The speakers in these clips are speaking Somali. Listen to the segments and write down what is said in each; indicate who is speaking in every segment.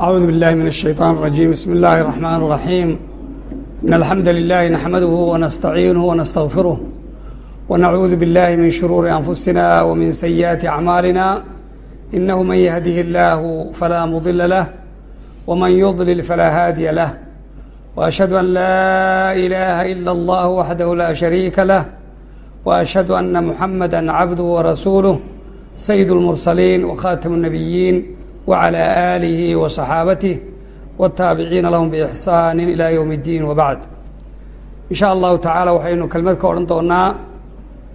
Speaker 1: أعوذ بالله من الشيطان الرجيم بسم الله الرحمن الرحيم إن الحمد لله نحمده ونستعينه ونستغفره ونعوذ بالله من شرور أنفسنا ومن سيئات أعمالنا إنه من يهده الله فلا مضل له ومن يضلل فلا هادي له وأشهد أن لا إله إلا الله وحده لا شريك له وأشهد أن محمدا عبده ورسوله سيد المرسلين وخاتم النبيين وعلى آله وصحاaبته والتaaبعيiنa لهم بإحسان إلى يوم الدين وبعد إن شhاء الله taعالى waxaynu kelmad ka odhan doonaa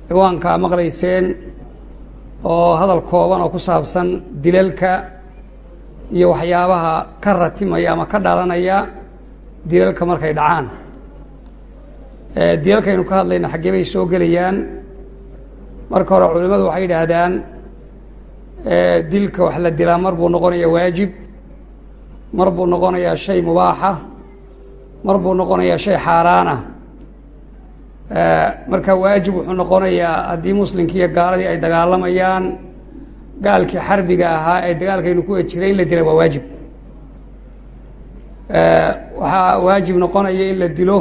Speaker 1: ciwaankaa maqlayseen oo hadal kooban oo ku saabsan dilalka iyo waxyaabaha ka ratimaya ama ka dhalanaya dilalka markay dhacaan dilalkaynu ka hadlayna xaggee bay soo gelayaan marka hore culimadu waxay yidhaahdaan dilka wax la dilaa mar buu noqonayaa waajib mar buu noqonayaa shay mubaaxa mar buu noqonayaa shay xaaraana. Marka waajib wuxuu noqonayaa haddii muslimkii iyo gaaladii ay dagaalamayaan gaalkii xarbiga ahaa ee dagaalkaynu ku jiray in la dila waa waajib. Waxaa waajib noqonaya in la dilo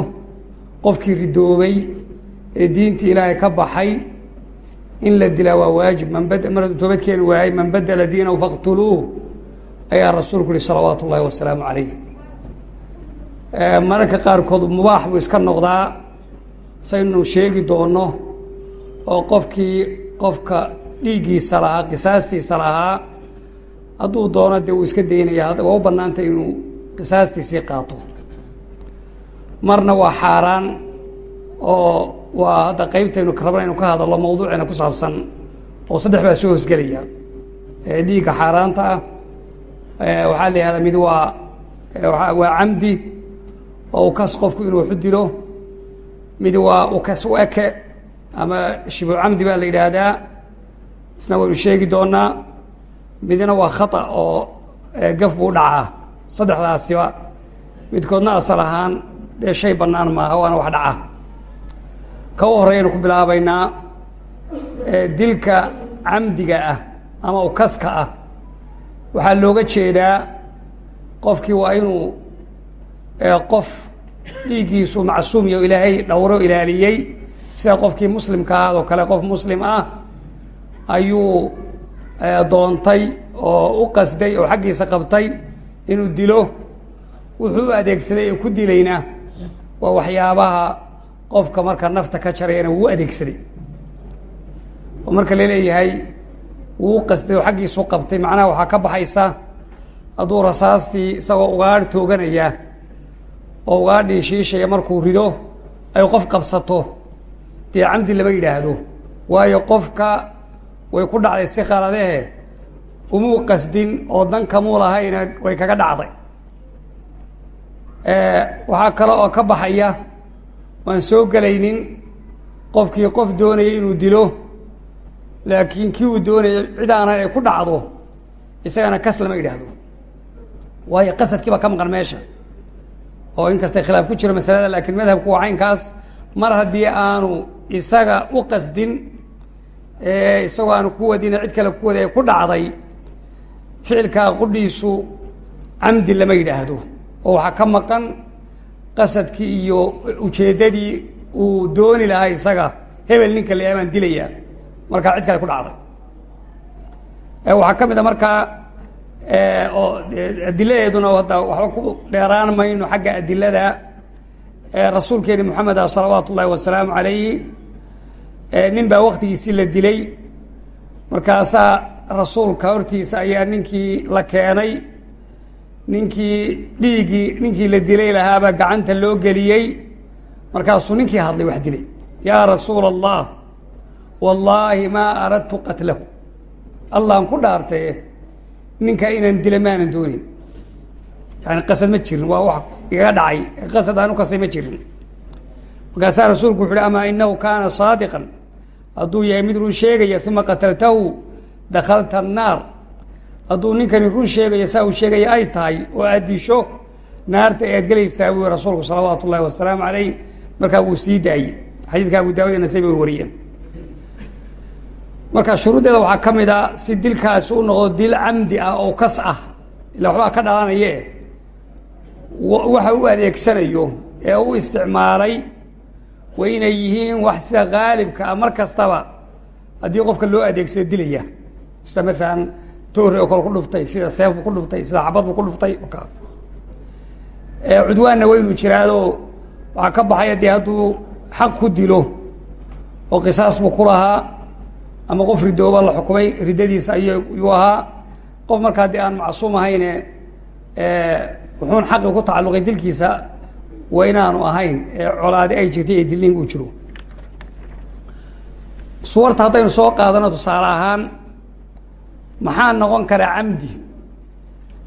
Speaker 1: qofkii ridoobay ee diintii ilaahay ka baxay in la dilaa waa waajib mar toobad keeni waayey man badela diinahu faqtuluuh ayaa rasuulku yihi salawaatu ullahi wasalaamu calayh mararka qaarkood mubaax buu iska noqdaa saynu sheegi doono oo qofkii qofka dhiiggiisa lahaa qisaastiisa lahaa hadduu doono dee uu iska daynaya waa u bannaantay inuu qisaastiisii qaato marna waa xaaraan oo waa hadda qaybtaynu rabna inu ka hadallo mawduuceena ku saabsan oo saddex baa soo hosgelaya. Dhiigga xaaraanta ah. Waxaa la yihahdaa mid waa waa camdi oo ukas qofku inuu waxu dilo. Mid waa ukas u eke ama shibu camdi baa la yidhaahdaa. Isna waynu sheegi doonaa midna waa khata oo gaf buu dhacaa. Saddexdaasiba midkoodna asal ahaan dee shay bannaan maaha waana wax dhaca ka u ku bilaabaynaa dilka camdiga ah ama ukaska ah. Waxaa looga jeedaa qofkii waa inuu qof dhiiggiisu macsuum iyo ilaahay dhowro ilaaliyey. Sida qofkii muslimka ahaad oo kale qof muslim ah ayuu doontay oo u qasday oo xaggiisa qabtay inuu dilo. Wuxuu u adeegsaday ee ku dilayna waa waxyaabaha qofka marka nafta ka jarayana wuu adeegsaday. Oo marka la leeyahay wuu qasday oo xaggiisu qabtay macnaha waxaa ka baxaysa hadduu rasaastii isagoo ugaadh tooganaya oo ugaadhii shiishaya markuu rido ay qof qabsato dee camdi lama yidhaahdo. Waayo qofka way ku dhacday si qaladehe umuu qasdin oo dan kamuu lahayna way kaga dhacday. Waxaa kale oo ka baxaya waan soo gelaynin qofkii qof doonayay inuu dilo laakiin kii uu doonayay cid aanan ay ku dhacdo isagana kas lama yidhaahdo waayo qasadkii baa ka maqan meesha. Oo inkastay khilaaf ku jiro masalada laakiin madhabku waa caynkaas. Mar haddii aanu isaga u qasdin isagoo aanu ku wadina cid kale ku wadi ay ku dhacday ficilkaa qudhiisu camdi lama yidhaahdo. Oo waxaa ka maqan qasadkii iyo ujeeddadii uu dooni lahaa isaga hebel ninka la baan dilayaa markaa cid kale ku dhacday. Waxaa ka mid a markaa oo adiladeeduna hadda waxba ku dheeraan mayno xagga adilada rasuulkeeni moxamed ah salawaatu ullahi wasalaamu calayhi nin baa waktigiisii la dilay. Markaasaa rasuulka hortiisa ayaa ninkii la keenay ninkii dhiiggii ninkii la dilay lahaabaa gacanta loo geliyey markaasuu ninkii hadlay wax dilay. Yaa rasuula allah wallaahi maa aradtu qatlahu allahan ku dhaartaye ninka inaan dila maanan doonin. Yani qasad ma jirin waa wax igaga dhacay. Qasad aan u kastay ma jirin. Markaasaa rasuulku wuxu uhi amaa inahu kaana saadiqan. Hadduu yahay mid run sheegaya uma qataltahu dakhalta annaar hadduu ninkani run sheegayo saa uu sheegaya ay tahay oo aad disho naarta ayaad gelaysaa buu rasuulku salawaatu ullahi wasalaamu calayh markaa wuu sii daayey xadiidka abu daawud nasay bay wariyeen. Marka shuruuddeeda waxaa ka mid a si dilkaasi u noqdo dil camdi ah oo kas ah ila waxbaa ka dhalanaye waxa u adeegsanayo ee u isticmaalay waa inay yihiin wax sida haalibka ah. Mar kastaba haddii qofka loo adeegsado dilaya. Sida maalan toore oo kale ku dhuftay sida seefbu ku dhuftay sida xabadbu ku dhuftay cudwaanna waynu jiraado waxaa ka baxaya dee hadduu xaq ku dilo oo qisaas buu ku lahaa ama qof ridooba la xukumay riddadiisa ayuu ahaa. Qof markaa dee aan macsuum ahayne wuxuun xaqi ku tacalluqay dilkiisa waa inaanu ahayn ee colaadi ay jirtay ee dilin uu jiro. Suwarta haddaynu soo qaadano tusaale ahaan maxaa noqon kara camdi?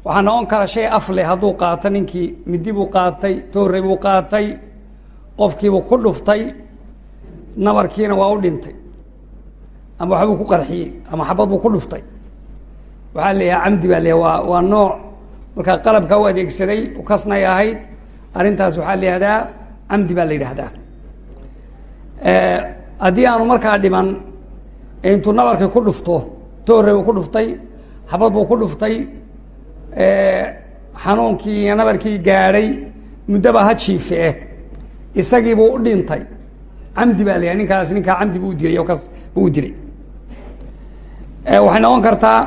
Speaker 1: Waxaa noqon kara shay afleh hadduu qaato ninkii midi buu qaatay toore buu qaatay qofkiibuu ku dhuftay nabarkiina waa u dhintay ama waxbuu ku qarxiyey ama xabad buu ku dhuftay. Waxaa leeyahay camdi baa leeyahay waa waa nooc. Markaa qalabkaa u adeegsaday ukasnay ahayd arrintaas waxaa la yihahdaa camdi baa la yidhaahdaa. Haddii aanu markaa dhiman intuu nabarkii ku dhufto toore buu ku dhuftay xabad buu ku dhuftay xanuunkii iyo nabarkii gaadhay muddaba ha jiife isagiibuu u dhintay. Camdi baa la yahay ninkaas ninkaa camdi buu dilay kas buu u dilay. Waxay noqon kartaa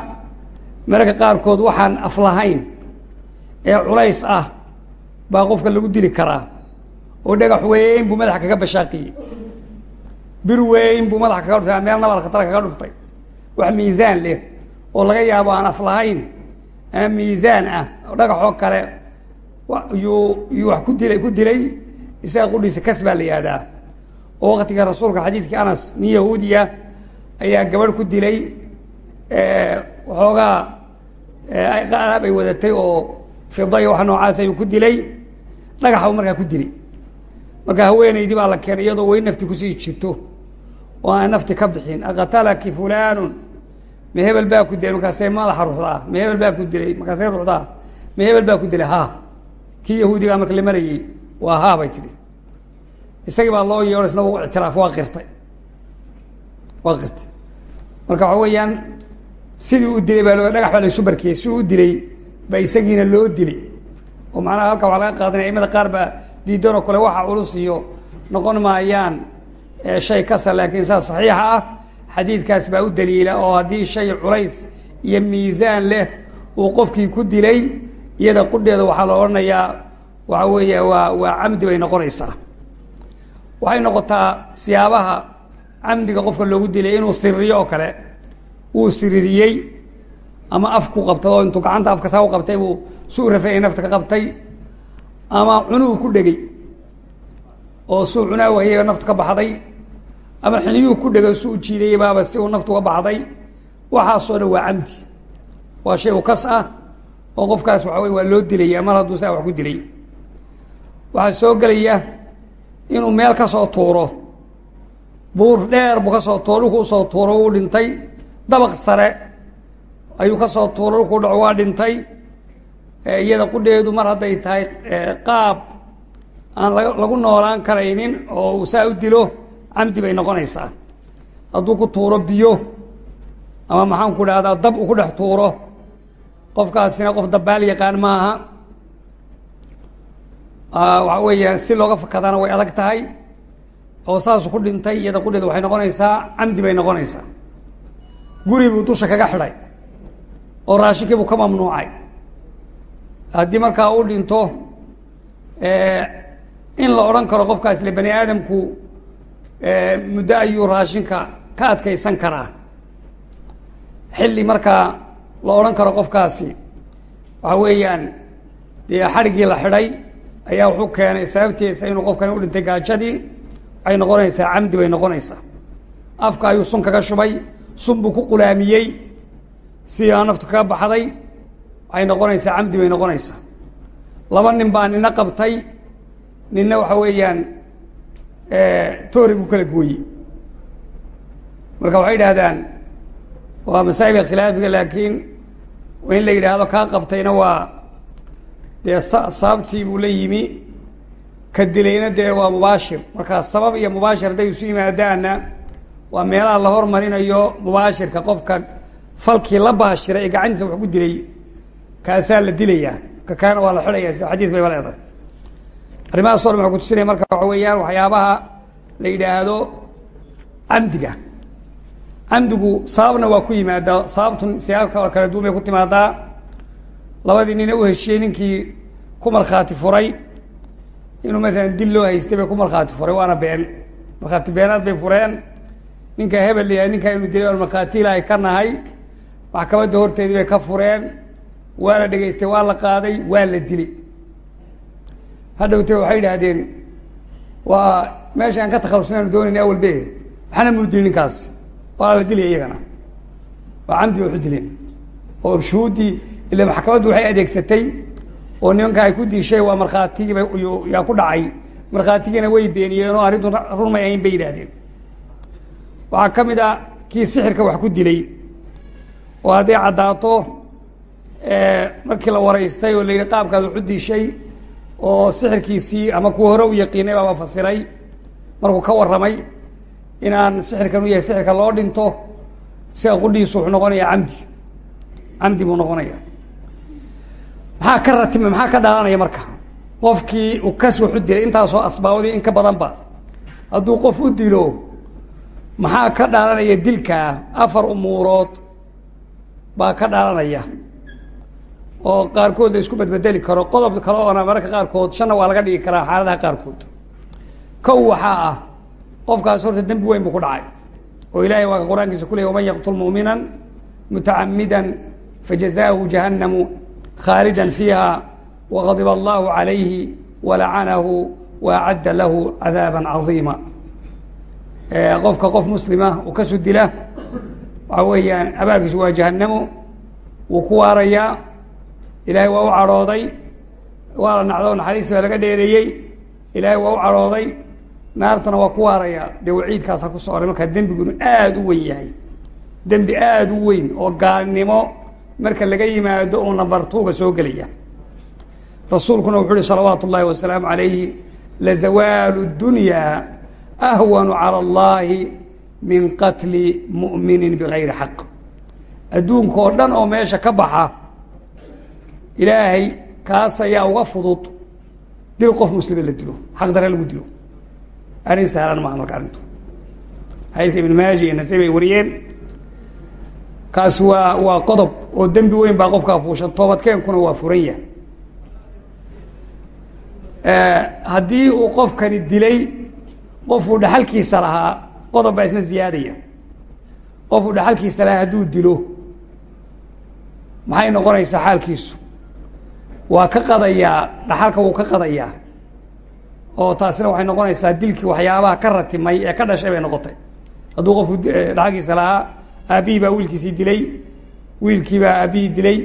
Speaker 1: mararka qaarkood waxaan af lahayn ee culays ah baa qofka lagu dili karaa oo dhagax weyn buu madaxa kaga bashaaqiyey. Bir weyn buu madaxa kaga dhuftay meel nabar khatara kaga dhuftay wax miisaan leh oo laga yaabo aan af lahayn. Miisaan ah oo dhagaxoo kale yuu wax ku dilay ku dilay isaga qudhiisa kas baa la yihahdaa oo waktiga rasuulka xadiidkii anas nin yahuudiya ayaa gabadh ku dilay waxoogaa qaaraab ay wadatay oo fidaya waxa noocaas ayuu ku dilay. Dhagaxbu markaa ku dilay. Marka haweenaydii baa la keenay iyadoo weli nafti ku sii jirto. Oo aan nafti ka bixin. Aqatalaki fulanun ma hebel baa ku dilay markaasay madaxa ruuxdaa ma hebel baa ku dilay markaasay ruuxdaa. Ma hebel baa ku dilay ha kii yahuudigaa marka la marayey waa ha bay tidhi. Isagii baa loo yeedho isna u ictiraaf waa qirtay. Waa qirtay. Marka waxa weeyaan sidii u dilay baa loo dhagax baa laysu barkiyey. Si u dilay baa isagiina loo dilay. Oo macnaha halka waxaa laga qaadanaya imada qaar baa diidan oo kale waxa culus iyo noqon maayaan shay kasa laakiin saas saxiixa ah xadiidkaas baa u daliila oo haddii shay culays iyo miisaan leh uu qofkii ku dilay iyada qudheeda waxaa la odhanayaa waxa weeye waa waa camdi bay noqonaysaa. Waxay noqotaa siyaabaha camdiga qofka loogu dilay inuu siriyo oo kale. Wuu siririyey ama af ku qabtay oo intuu gacanta afka saa u qabtay buu suu rafay nafta ka qabtay ama cunuu ku dhegey oo suu cunaa wahayay naftu ka baxday ama xiniyuu ku dhegay suu jiidayay baaba si uu naftu ka baxday. Waxaasoo waa camdi. Waa shay u kas ah oo qofkaas waxa wey waa loo dilaya mar hadduu saa wax ku dilay. Waxaa soo gelaya inuu meel ka soo tuuro. Buur dheer buu ka soo tuuro. Dhulku u soo tuuro wuu dhintay. Dabaq sare ayuu ka soo tuuro. Dhulkuu dhaco waa dhintay. Iyada qudheedu mar hadday tahay qaab aan la lagu noolaan karaynin oo uu saa u dilo camdi bay noqonaysaa. Hadduu ku tuuro biyo ama maxaan ku dhahdaa dab uu ku dhex tuuro qofkaasina qof dabaal yaqaan maaha. Waxa weeya si looga fakadana way adag tahay oo saasu ku dhintay iyada qudheedu waxay noqonaysaa camdi bay noqonaysaa. Guri buu dusha kaga xidhay oo raashinkii buu ka mamnuucay. Haddii markaa uu dhinto in la odhan karo qofkaas le bani aadamku muddo ayuu raashinka ka adkaysan karaa. Xilli markaa la odhan karo qofkaasi waxa weeyaan dee xadhiggii la xidhay ayaa wuxuu keenay sababtiisa inuu qofkani u dhintay gaajadii waxay noqonaysaa camdi bay noqonaysaa. Afka ayuu sun kaga shubay sun buu ku qulaamiyey sidii aa naftu kaga baxday waxay noqonaysaa camdi bay noqonaysaa. Laba nin baa nina qabtay nina waxa weeyaan toori ku kala gooyey. Marka waxay idhaahdaan waa masaa'ilka khilaafiga laakiin in la yidhaahdo kaa qabtayna waa dee sa sababtii buu la yimi ka dilayna dee waa mubaashir. Markaa sabab iyo mubaashir hadday isu yimaadaanna waa meelaha la hormarinayo mubaashirka. Qofka falkii la baashiray ee gacantiisa wax ku dilay kaasaa la dilayaa. Ka kaana waa la xidhaya sida xadiid bayba leedahay arrimahaas o dhan waxaa kutusinaya marka waxa weeyaan waxyaabaha la yidhaahdo camdiga camdigu sababna waa ku yimaadaa sababtu siyaabka kala duwan bay ku timaadaa. Labadii nina u heshiyey ninkii ku markhaati furay inuu maalan dil loo haystay bay ku markhaati furay waana been. Markhaati beenaad bay fureen. Ninka hebel yahay ninkaa inuu dilay markhaati ilaahay ka nahay maxkamadda horteedii bay ka fureen. Waa la dhegaystay waa la qaaday waa la dilay hadhowte waxay idhaahdeen waa meesha aan ka takhalusnaanu doonayna awalbe maxana muu dili ninkaas waa la dilaya iyagana. Waa camdi waxu dileen oo shuhuuddii ila maxkamaddu waxay adeegsatay oo nimanka ay ku dishay waa markhaatigiiba yaa ku dhacay. Markhaatigiina way beeniyeen oo arrintu run may bay yidhaahdeen. Waxaa ka mid a kii sixirka wax ku dilay oo hadday caddaato markii la waraystay oo la yidhi qaabkaad wax u dishay oo sixirkiisii ama kuwa hore u yaqiinay baaba fasiray. Markuu ka warramay inaan sixirkan u yahay sixirka loo dhinto siga qudhiisu wuxuu noqonayaa camdi. Camdi buu noqonaya maxaa ka ratime maxaa ka dhaalanaya marka? Qofkii uu kas wax dilay intaasoo asbaabadii in ka badanba. Hadduu qof u dilo maxaa ka dhaalanaya dilkaa afar umuurood baa ka dhaalanaya oo qaarkood la isku bedbedeli karo. Qodob kale oona mararka qaarkood shanna waa laga dhigi karaa xaaladaha qaarkood. Kow waxaa ah qofkaas horta dembi weyn buu ku dhacay oo ilahay waa qur'aankiisa ku waman yaqtul mu'mina mutacamidan fajazaahu jahannamu khaalida fiiha wagadiba allahu calayhi walacanahu waacadda lahu cadaaba cadiima. Qofka qof muslima uu kasu dila waxa weeyaan abaalkiisu waa jahanamo wuu ku waarayaa ilaahay waa u cadhooday waa la nacdo naxariis baa laga dheereeyey. Ilaahay waa u cadhooday naartana waa ku waaraya. Dee waciidkaasa ku soo oray markaa dembigunu aada u weyn yahay. Dembi aada u weyn oo gaalnimo. Marka laga yimaado uu nambar soo gelaya. Rasuulkuna wuxuu uhi salawaatu ullahi wasalaamu calayhi lazawaalu dunya ahwanu cala allahi min qatli mu'minin bigayri xaq. Adduunka oo dhan oo meesha ka baxa ilaahay kaas ayaa uga fudud. Dil qof muslima la dilo xaq dare lagu dilo. Arrin sahlan maaha marka arrintu. Xadiidka ibn maaji iyo nasai bay kaasi waa waa qodob oo dembi weyn baa qofkaa fuushan toobadkeenkuna waa furan yahay. Haddii uu qofkani dilay qofuu dhaxalkiisa lahaa qodob baa isna ziyaadaya. Qofuu dhaxalkiisa lahaa hadduu dilo maxay noqonaysaa xaalkiisu waa ka qadayaa dhaxalka wuu ka qadayaa oo taasina waxay noqonaysaa dilkii waxyaabaha ka ratimay ee ka dhashay bay noqotay. Hadduu qofku dhaxalkiisa lahaa aabihii baa wiilkiisii dilay wiilkii baa aabihii dilay.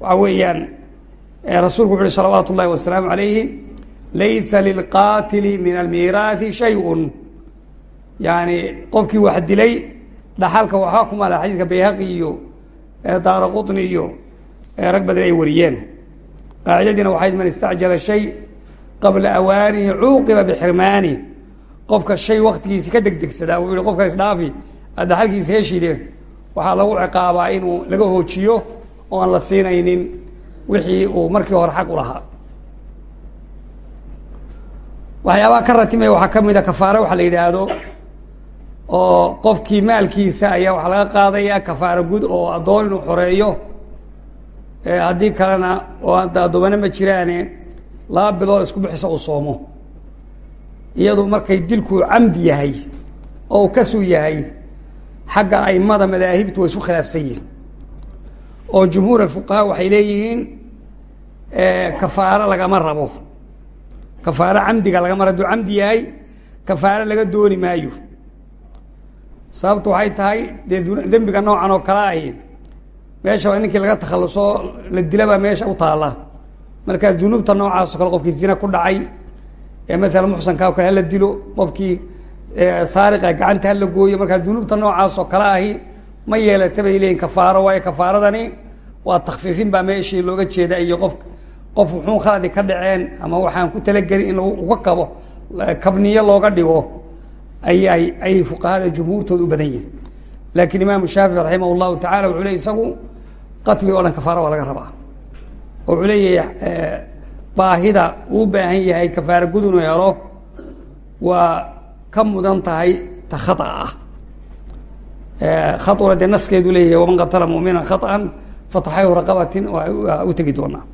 Speaker 1: Waxa weeyaan rasuulku wuxu uhi salawaatu ullahi wasalaamu calayhi laysa lilqaatili min almiiraathi shay-un. Yani qofkii wax dilay dhaxalka waxaa ku mala xadiidka bayhaqi iyo daara qutni iyo rag badan ay wariyeen qaacidadiina waxay man istacjala shay qabla awaanihi cuuqiba bixirmaani. Qofka shay waktigiisi ka degdegsadaa uu yihi qofkan isdhaafi aad dhaxalkiisa heshide waxaa lagu ciqaabaa inuu laga hoojiyo oo aan la siinaynin wixii uu markii hore xaq u lahaa. Waxyaabaha ka ratimaya waxaa ka mid a kafaare waxa la yidhaahdo oo qofkii maalkiisa ayaa haddii kalena oo addoomana ma jiraane laba bilood isku bixisa uu soomo. Iyadu markay dilku camdi yahay oo uu kasuu yahay xagga aimada madaahibtu way isku khilaafsan yihiin oo jumhuur afuqahaa waxay leeyihiin kafaaro lagama rabo. Kafaaro camdiga lagama rabo. Hadduu camdi yahay kafaaro laga dooni maayo. Sababtu waxay tahay dee dembiga noocan oo kale ahi meesha waa ninkii laga takhalusoo la dilabaa meesha u taalla. Markaa dunuubta noocaasoo kale qofkii zina ku dhacay ee maalan muxsankaa o kale hala dilo qofkii saariqa gacanta hala gooyo markaa dunuubta noocaasoo kale ahi ma yeelata bay leeyihiin kafaaro. Waayo kafaaradani waa takfiifin baa meeshii looga jeeda iyo qof qof wuxuu khaladi ka dhaceen ama waxaan ku talagelin in uga kabo kabniyo looga dhigo ayay ayay fuqahada jumhuurtooda u badan yihiin laakiin imaamu shaafici raximah llahu tacala wuxuu le isagu qatli oo dhan kafaara waa laga rabaa. Oo wuxuu leeyahay baahida uu baahan yahay kafaara gud inuu helo waa ka mudan tahay ta khata ah. Khauna dee naskeedu leeyahay waman qatala mumina khaطan fataxayhu raqabatin u tegi doonaa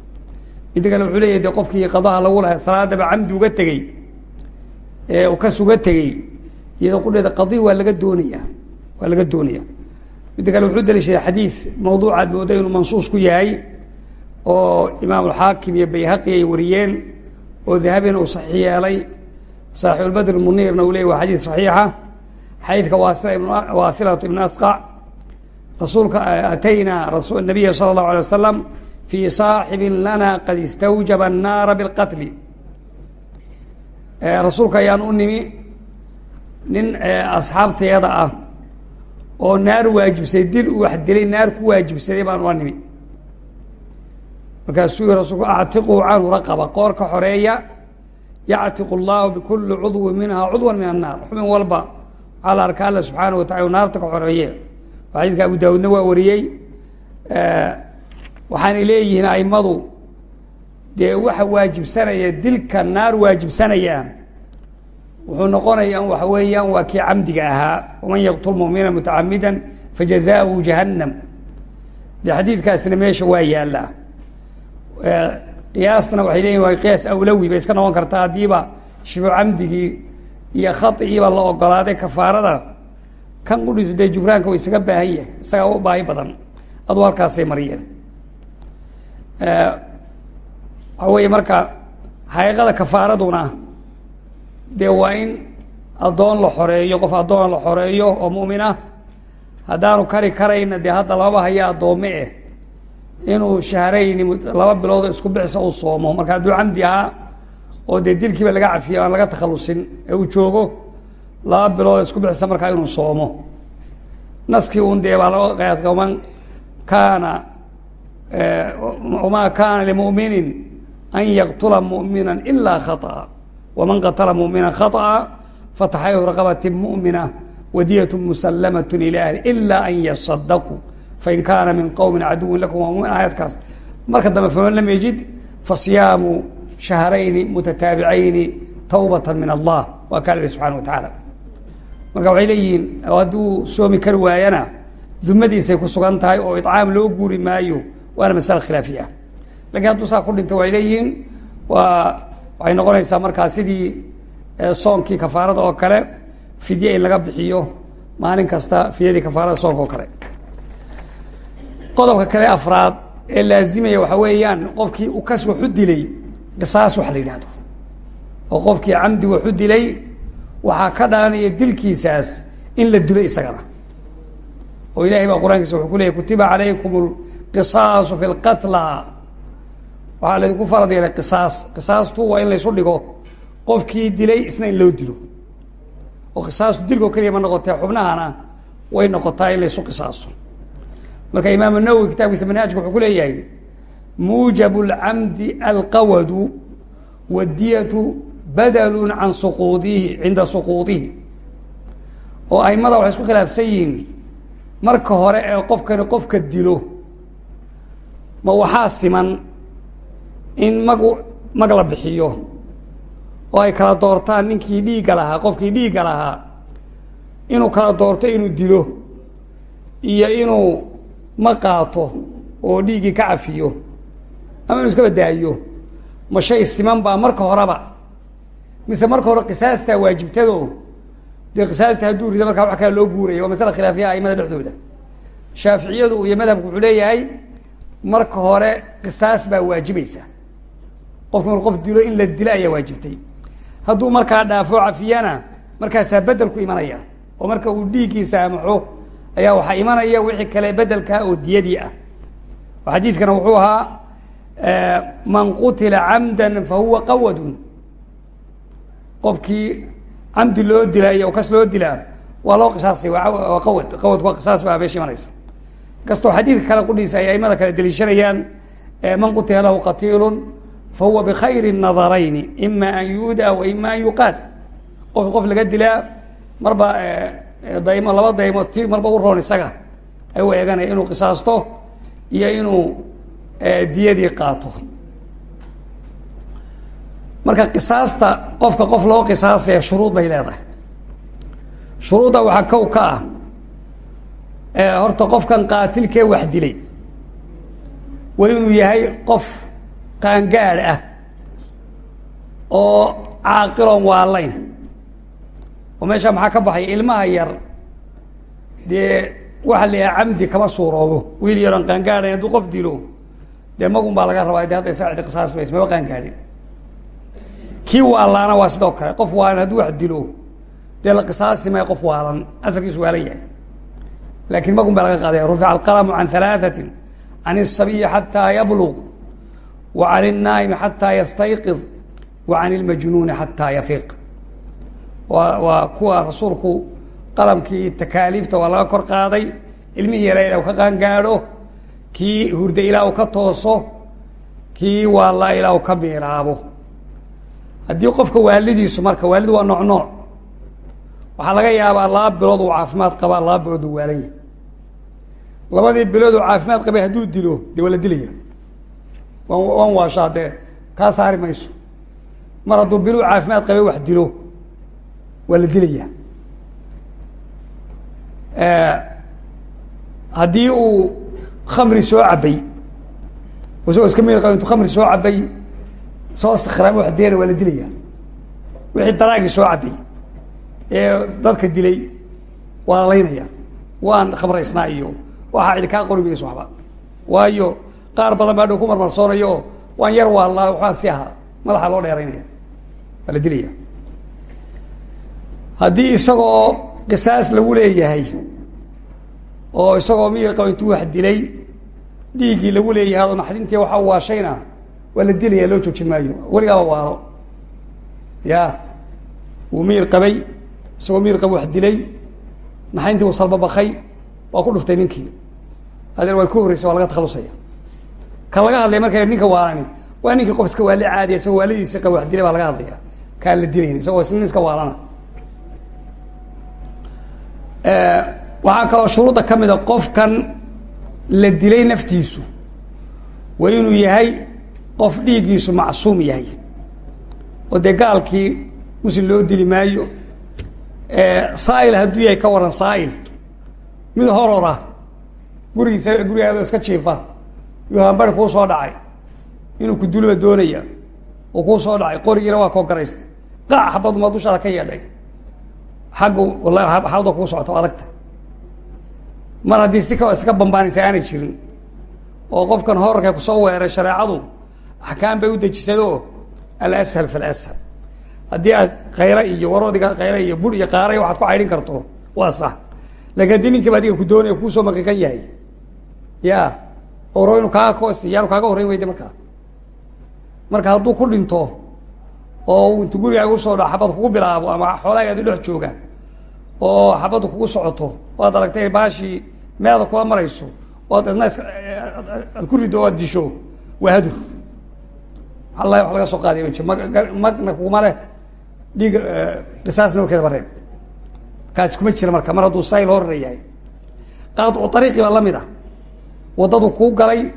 Speaker 1: midda kale wuxuu leeyahy de qofkii qadaha lagu lahay salaadaba camdi uga tegey ee u kas uga tegey iyado qudheeda qadi waa laga doonaya waa laga doonaya midda kale wuxuu daliishaday xadiid mawduucaad mooda inuu mansuus ku yahay oo imaam alxaakim iyo bayhaqi ay wariyeen oo dahabina uu saxiix yeelay. Saaxiibulbadr muniirna uu leyay waa xadiid saxiixa. Xadiidka waasilatu ibn asqac rasuulka ataynaa nabiya sala allahu alay wasalam fii saaxibin lana qad istawjaba annaara bilqatli. Rasuulka ayaan u nimi nin asxaabteeda ah oo naar waajibsaday dil uu wax dilay naar ku waajibsaday baan ula nimi. Markaasuu yihi rasuulku actiquu canhu raqaba qoor ka xoreeya yactiqu allahu bikuli cudwi minha cudwan min annaar xubin walba. Waxaa la arka alla subxaana wa tacala naarta ka xoreeye xadiidka abu daawuudna waa wariyey waxaanay leeyihiin aimadu dee waxa waajibsanaya dilka naar waajibsanaya wuxuu noqonaya waxa weeyaan waa kii camdiga ahaa. Waman yaqtul mumina mutacamida fajazaؤhu jahannam. De xadiidkaasna meesha waa yaallaa. Qiyaasna waxay leeyihiin waa qiyaas awlawi bay iska noqon kartaa haddiiba. Shibu camdigii iyo khaigiiba la ogolaaday kafaarada. Kan qudhiisu dee jubraanka wa isaga baahan yahay isagaa u baahi badan. Adu halkaasay mariyeen. Waxaa weeye marka xaqiiqada kafaaraduna dee waa in addoon la xoreeyo qof addoon la xoreeyo oo mu'min ah haddaanu kari karayna dee hadda lamaba haya addoome eh. Inuu shahrayni laba bilood oo isku bixisa uu soomo. Marka hadduu camdi ahaa oo dee dilkiiba laga cafiyo aan laga takhalusin ee uu joogo laba bilood isku bixisa markaa inuu soomo. Naskii un dee baa laga qiyaaska waman kaana wamaa kaana limuminin an yaqtula mumina ilaa khaطأa waman qatala mumina khaطأa fataxayhu raqabati mumina wadiyat musalamaة ilى ahli ila an yasadaquu fain kaana min qowmi caduwin lakum waa mumin aayadkaas marka dambe faman lam yajid fasiyaamu shahrayni mutataabicayni tawbata min allah waa kaa la ihi subxana wa tacaala marka waxay leeyihiin hadduu soomi kari waayana dumadiisay ku sugan tahay oo iطcaam loo guuri maayo waana masale khilaafiya lakin hadduu saa ku dhintay waxay leeyihiin waa waxay noqonaysaa markaa sidii soonkii kafaarada oo kale fidye in laga bixiyo maalin kasta fidyadii kafaarada soonka oo kale. Qodobka kale afraad ee laazimaya waxaa weeyaan qofkii u kas waxu dilay qisaas wax la yidhahdo oo qofkii camdi waxu dilay waxaa ka dhalanaya dilkiisaas in la dilo isagana. Oo ilahay baa qur'aankiisa wuxuu ku leeyay kutiba calaykum alqisaasu fi lqatla waxaa laydinku farad yeelay qisaas. Qisaastu waa in laysu dhigo qofkii dilay isna in loo dilo. Oo qisaastu dilkoo keliya ma noqotee xubnahana way noqotaa in laysu qisaaso. Marka imaam nawowi kitaabkiisa manhaajka wuxuu ku leeyahay muujab اlcamdi alqawadu wadiyatu badlu can suquudihi cinda suquudihi. Oo aimada waxay isku khilaafsan yihiin marka hore ee qofkani qofka dilo ma waxaa siman in magu mag la bixiyo. Oo ay kala doortaan ninkii dhiigga lahaa qofkii dhiigga lahaa. Inuu kala doorto inuu dilo. Iyo inuu ma qaato oo dhiiggii ka cafiyo. Ama inu iska badaayo. Ma shay siman baa marka horeba. Mise marka hore qisaastaa waajibtado. Dee qisaasta hadduu rido markaa wax kale loo guuraya waa masala khilaafiya aimada dhexdooda. Shaaficiyadu iyo madhabku wuxuu leeyahay marka hore qisaas baa waajibaysa qofku marku qof dilo in la dilo ayaa waajibtay. Hadduu markaa dhaafo cafiyana markaasaa bedelku imanaya. Oo marka uu dhiiggii saamaxo ayaa waxaa imanaya wixii kale bedelkaa oo diyadii ah. Oo xadiidkana wuxuu ahaa man qutila camda fahuwa qawadun. Qofkii camdi loo dila iyo kas loo dilaa waa loo qisaasay waa qawad qawadku waa qisaas baa meesha imanaysa. Kastoo xadiidka kale qudhiisa ay aimada kale deliishanayaan man qutila lahu qatiilu fahuwa bkhayr الnadarayni ima an yuudaa wa ima an yuqaad qofki qof laga dilaa marba daymo laba daymo ti marba u roon isaga ay u eeganaya inuu qisaasto iyo inuu diyadii qaato marka qisaasta qofka qof loo qisaasaya shuruud bay leedahay shuruudda waxaa kow ka ah horta qofkan qaatilkee wax dilay waa inuu yahay qof qaangaadh ah oo caaqiloon waalayn oo meesha maxaa ka baxaya ilmaha yar dee waxa la yahaa camdi kama suuroobo wiil yaroon qaangaadhayn hadduu qof dilo dee magun baa laga rabaa de hadda isaga cidi qisaas mays maba qaangaadhin kii waalaana waa sidoo kale qof waalan hadduu wax dilo dee la qisaasi maya qof waalan asalkiisu waalan yahay laakiin magun baa laga qaadaya rufica alqalamu can halaaثatin can الsabiyi xataa yablug wa can الnaa'imi xataa yastayqid wa can اlmajnuuni xataa yafiiq waa waa kuwa rasuulku qalamkii takaaliifta waa laga kor qaaday ilmihii yara ilaa u ka qaangaadho kii hurda ilaa u ka tooso kii waallaa ilaa u ka miiraabo haddii qofka waalidiisu marka waalidu waa nooc nooc waxaa laga yaabaa laba bilood uu caafimaad qabaa laba bilood uu waalan yahay labadii bilood uu caafimaad qabay hadduu dilo dee waa la dilaya waan waan waashaa dee kaa saari mayso. Mar hadduu biluu caafimaad qabay wax dilo. Waa la dilaya haddii uu khamri soo cabay isagoo iska mid qaba intuu khamri soo cabay soo sakhraama wax dilayna waa la dilaya wixii daraagii soo cabay ee dadka dilay waa la laynaya waan khamraysnaa iyo waxaa cidi kaa qori mayso waxba. Waayo qaar badan baa dhow ku marmarsoonayo oo waan yar waalnaa waxbaan si ahaa. Madaxa loo dheeraynaya. Waa la dilaya. Haddii isagoo qisaas lagu leeyahay oo isagoo miyir qaba intuu wax dilay dhiiggii lagu leeyahay adoo naxdintii waxa waashayna waa la dilaya loo joojin maayo. Weligaaba waalo. Ya wuu miyir qabay isagoo miyir qaba wax dilay naxdintii uu salbabakay waa ku dhuftay ninkii. Adeer way ku horreysay waa laga takhalusaya ka laga hadlaya marka ninka waalani waa ninkii qof iska waali caadiya isagoo waalidiisi qaba wax dilay baa laga hadlaya kaan la dilayn isagoo nin iska waalana waxaa kaloo shuruudda ka mida qofkan la dilay naftiisu waa inuu yahay qof dhiiggiisu macsuum yahay. Oo dee gaalkii muslim loo dili maayo saail hadduu yahay ka waran saail. Mid horora gurigiisa gurigaadoo iska jiifa yuu hambari kuu soo dhacay. Inuu kuduliba doonaya. Oo kuu soo dhacay. Qorigiina waa koo garaystay qaac xabaduma dushaada ka yeedhay. Xaggu wallahi xawda kuu socota adagta mar haddii si ka iska bambaanaysa aanay jirin oo qofkan horarka ku soo weeray shareecadu axkaam bay u dejisado alashal falashal haddii aad khayra iyo waroodiga khayra iyo bur iyo qaaray waxaad ku caydhin karto waa sax. Lakin haddii ninkiiba adiga ku doonaya kuusoo maqiiqan yahay. Ya oro inu kaaga yaanu kaaga horreyn weyde markaa marka hadduu ku dhinto oo intu gurigaaga u soo dha xabad kugu bilaabo ama xoolaagaadu dhex jooga oo xabaddu kugu socoto waad aragtay baashii meelada kula marayso oad isna is aad ku riddo o aad disho waa hadur. Wallahi wax laga soo qaadiya ma magna kuguma leh dhiig qisaasna warkeeda bareeb kaasi kuma jira marka mar hadduu sayl horre yahay qaadcu ariiqi baa la mid ah waddadu kuu galay.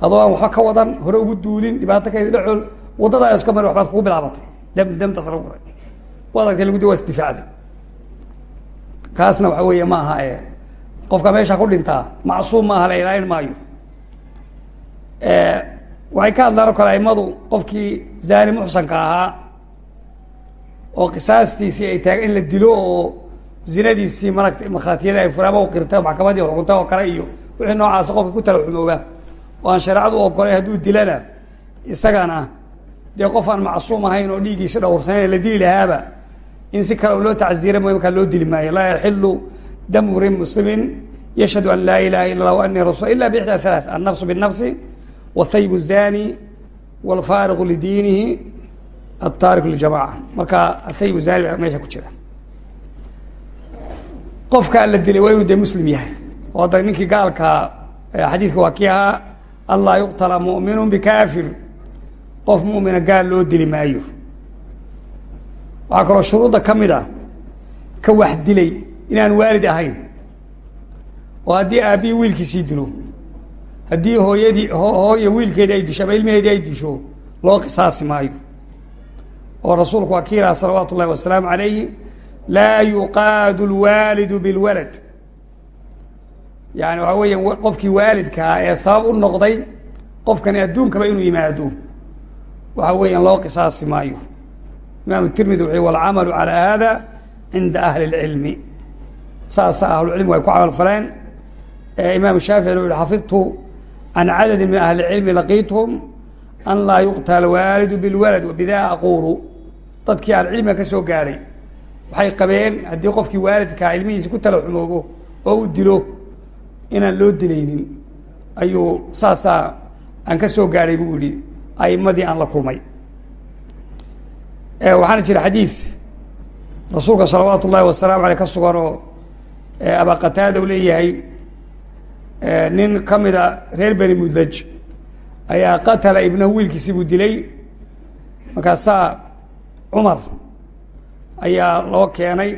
Speaker 1: Adoo aan ka wadan hore ugu duulin dhibaato ka dhacool waddada iska mari waxbaad kugu bilaabatay. Dam damtaas lagu guray waad aragtay lagu di waa kaasna waxa weeye ma aha e qofka meesha ku dhintaa macsuum maaha la ilaalin maayo. Waxay ka hadlaan kale aimadu qofkii zaani muxsanka ahaa oo qisaastiisii ay taag in la dilo oo zinadiisii maragta markhaatiyada ay furaama u qirtay maxkamadii xukunta oo kale iyo wixii noocaasa qofka ku tala xumooba oo aan shareecadu ogolay hadduu dilana isagana dee qof aan macsuum ahayn oo dhiiggiisi dhowrsanayn la dili lahaaba in si kale loo tacziira mooy markaa loo dili maayo laa yaxilu damu mrin muslimin yashhadu an laa ilaha illa lah anii rasul ila bixda halaaث annafsu biالnafsi wاthayb الzani wاlfaariqu lidiinihi altaariku ljamaca marka athayb zani baa meesha ku jira qofkaa la dilay waa inuu dee muslim yahay oo hadda ninkii gaalka xadiidka waa kii ahaa anlaa yuqtala mu'minu bikaafir. Qof mu'mina gaal loo dili maayo. Waxaa kaloo shuruudda ka mid ah ka wax dilay inaan waalid ahayn. Oo haddii aabbihii wiilkiisii dilo haddii hooyadii hooya wiilkeedi ay disho ama ilmaheedii ay disho loo qisaasi maayo. Oo rasuulku waa ki yidhaha salawaatu ullahi wasalaamu calayhi laa yuqaadu lwaalidu bilwalad yani waxaa weeya qofkii waalidkaa ee sabab u noqday qofkani adduunkaba inuu yimaado. Waxa weeyaan loo qisaasi maayo. Imaamu tirmidi wuxuu walcamalu calaa hada cinda ahli اlcilmi saasa ahlucilmi way ku camal faleen. Imaamu shaafici u xafidtu can cadadi min ahli اcilmi laqiithum an laa yuqtala waalidu bilwalad wabida aquulu. Dadkii aan cilmiga ka soo gaadhay waxay qabeen haddii qofkii waalidkaa ilmihiisi ku tala oo u dilo inaan loo dilaynin ayuu saasaa aan ka soo gaadhay buu yihi aimadii aan la kulmay. Waxaana jira xadiid rasuulka salawaatu ullahi wasalaamu aleyh ka sugan oo qataada u leeyahay nin ka mida reer beni mudlaj ayaa qatala ibnahu wiilkiisi buu dilay. Markaasaa cumar ayaa loo keenay.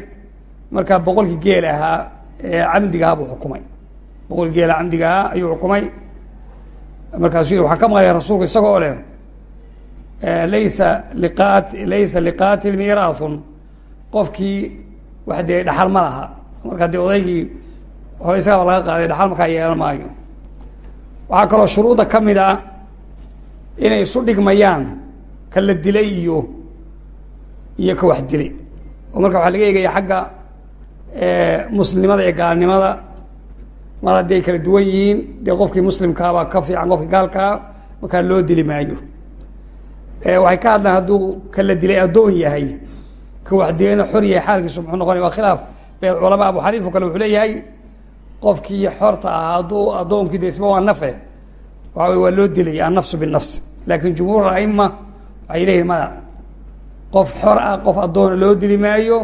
Speaker 1: Markaa boqolkii geel ahaa ee camdiga ahaa buu xukumay boqolkii geela camdiga ahaa ayuu xukumay. Markaasu waxaan ka maqlaya rasuulku isagoo leh laysa liqat laysa liqaatil miiraathun qofkii wax dee dhaxal ma laha. Markaa dee odaygii waxba isagaba laga qaaday dhaxal markaa yeelan maayo. Waxaa kaloo shuruudda ka mid a inay isu dhigmayaan ka la dilay iyo iyo ka wax dilay. Oo marka waxaa laga eegaya xagga muslimnimada iyo gaalnimada mar haddii ay kala duwan yihiin dee qofkii muslimkaabaa ka fiican qofkii gaalkaa markaa loo dili maayo. Waxay ka hadlaan hadduu ka la dilay addoon yahay ka wax dilayna xor yahay xaalkiisu muxuu noqonaya waa khilaaf. Been culamaa abu xaniifa kale wuxuu leeyahay qofkii xorta ahaa hadduu addoonkii de isma waa nafe waxa wey waa loo dilaya annafsu binafs laakiin jumhuur aima waxay leeyihiin maya qof xor ah qof addoona loo dili maayo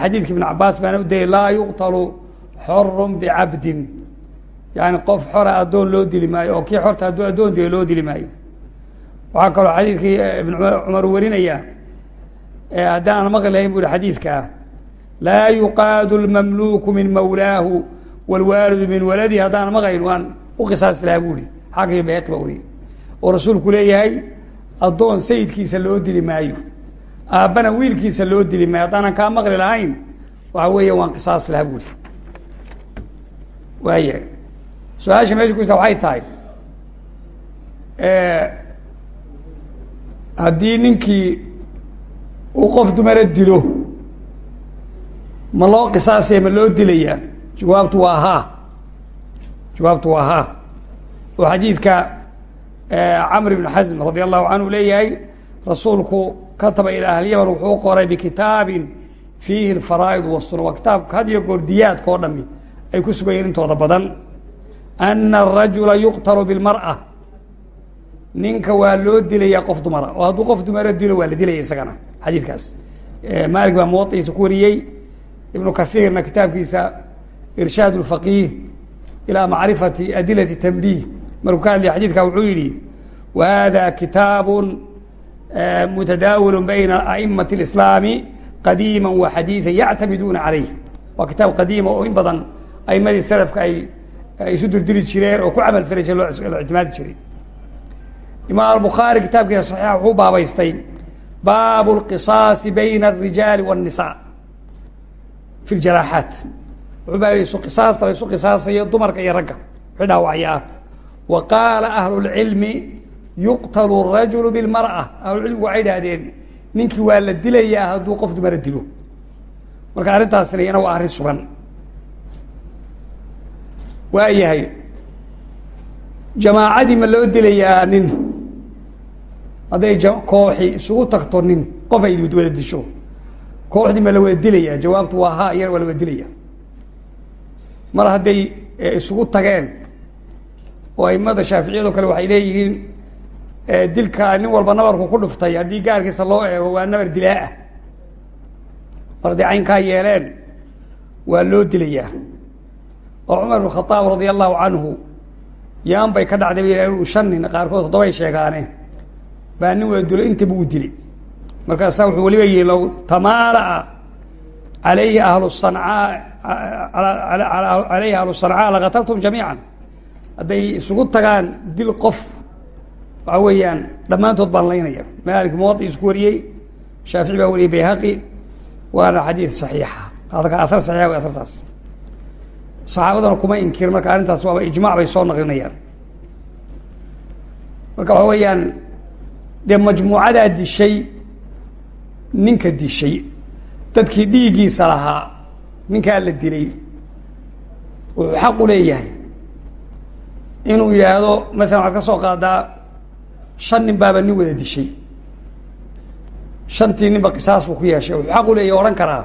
Speaker 1: xadiidka ibn cabaas baana u dayay laa yuqtalu xorun bicabdin yani qof xora addoon loo dili maayo oo kii xorta hadduu addoon dilo loo dili maayo. Waxaa kaloo xadiidkii ibn cumar warinaya haddaan aan maqli lahayn bu hi xadiidkaa laa yuqaadu lmamluuku min mawlaahu wاlwaalidu min waladihi haddaan maqlayn waan u qisaasi lahaa bu xaakim bayhaqi baa wariye oo rasuulku leeyahay addoon sayidkiisa loo dili maayo aabbana wiilkiisa loo dili maayo. Haddaanan kaa maqli lahayn waxa weeya waan qisaas lahaa bu ihi waaya su'aasha meesha ku jirta waxay tahay haddii ninkii uu qof dumara dilo ma loo qisaasaya ma loo dilaya jawaabtu waa haa jawaabtu waa haa oo xadiidka camr ibn xasm radi allahu canhu leeyahay rasuulku kataba ilaa ahlyaman wuxuu qoray bikitaabin fiihi alfaraa'id wasuna waa kitaabka had iyo goor diyaadka oo dhami ay ku sugayeen intooda badan ana arajula yuqtalu bilmar'a ninka waa loo dilaya qof dumara oo hadduu qof dumara dilo waa la dilaya isagana xadiidkaas maalik baa muwaطiisa ku wariyey ibnu kahiirna kitaabkiisa irshaad اlfaqiih ilaa macrifati adilati tanbiih markuu ka hadlaya xadidka wuxuu yihi wa hada kitaabu mutadaawil bayna aimati اlislaami qadiima wa xadiiثa yactamiduuna calayh waa kitaab qadiima oo in badan aimadii salafka ay isu dirdiri jireen oo ku camal fali jire la ictimaadi jiray. Imaam albukhaari kitaabkiisa saxiixa wuxuu baabaystay baabu lqisaasi bayna arijaali wاnisa fi ljaraaxaat wuxuu baabay isu qisaasta la isu qisaasayo dumarka iyo ragga wixii dhaawacya ah wa qaala ahlu lcilmi yuqtalu rajulu bilmara. Ahlucilmigu waxay idhaahdeen ninkii waa la dilayaa hadduu qof dumara dilo. Marka arrintaasina iyana waa arrin waa yahay jamaacadii ma loo dilayaa nin? Hadday kooxi isugu tagto nin qof ay wada disho. Kooxdii ma la wada dilaya jawaabtu waa ha iyana waa la wada dilaya mar hadday isugu tageen oo aimada shaaficiyado kale waxay leeyihiin dilka nin walba nabarku ku dhuftay haddii gaarkiisa loo eego waa nabar dilaa-ah mar hadday caynkaa yeeleen waa loo dilayaa oo cumar bn khadaab radia allahu canhu yaan bay ka dhacday ba inuu shan nin qaarkood toddobay sheegaane. Baa nin dilo intaba uu dilay. Markaasaa wuxuu weliba yihi low tamaala'a alayhi ahlu sancaa alayhi ahlu sancaa lakatabtum jamiican. Hadday isugu tagaan dil qof waxa weeyaan baan laynaya. Maalik muwadi isku wariyey shaafici baa wariyey bayhaqi waana xadiid saxiixa. Adka asar saxiixa way asartaas saxaabadana kuma inkirin. Marka arrintaas waaba ijmac bay soo naqlinayaan marka waxa weeyaan dee majmuucadaa dishay ninka dishay dadkii dhiiggiisa lahaa ninkaa la dilay wuxuu xaq u leeyahay inuu yidhaahdo masalan waxaad ka soo qaadaa shan nin baaba nin wada dishay. Shantii ninba qisaas buu ku yeeshay. Wuxuu xaq u leeyahy odhan karaa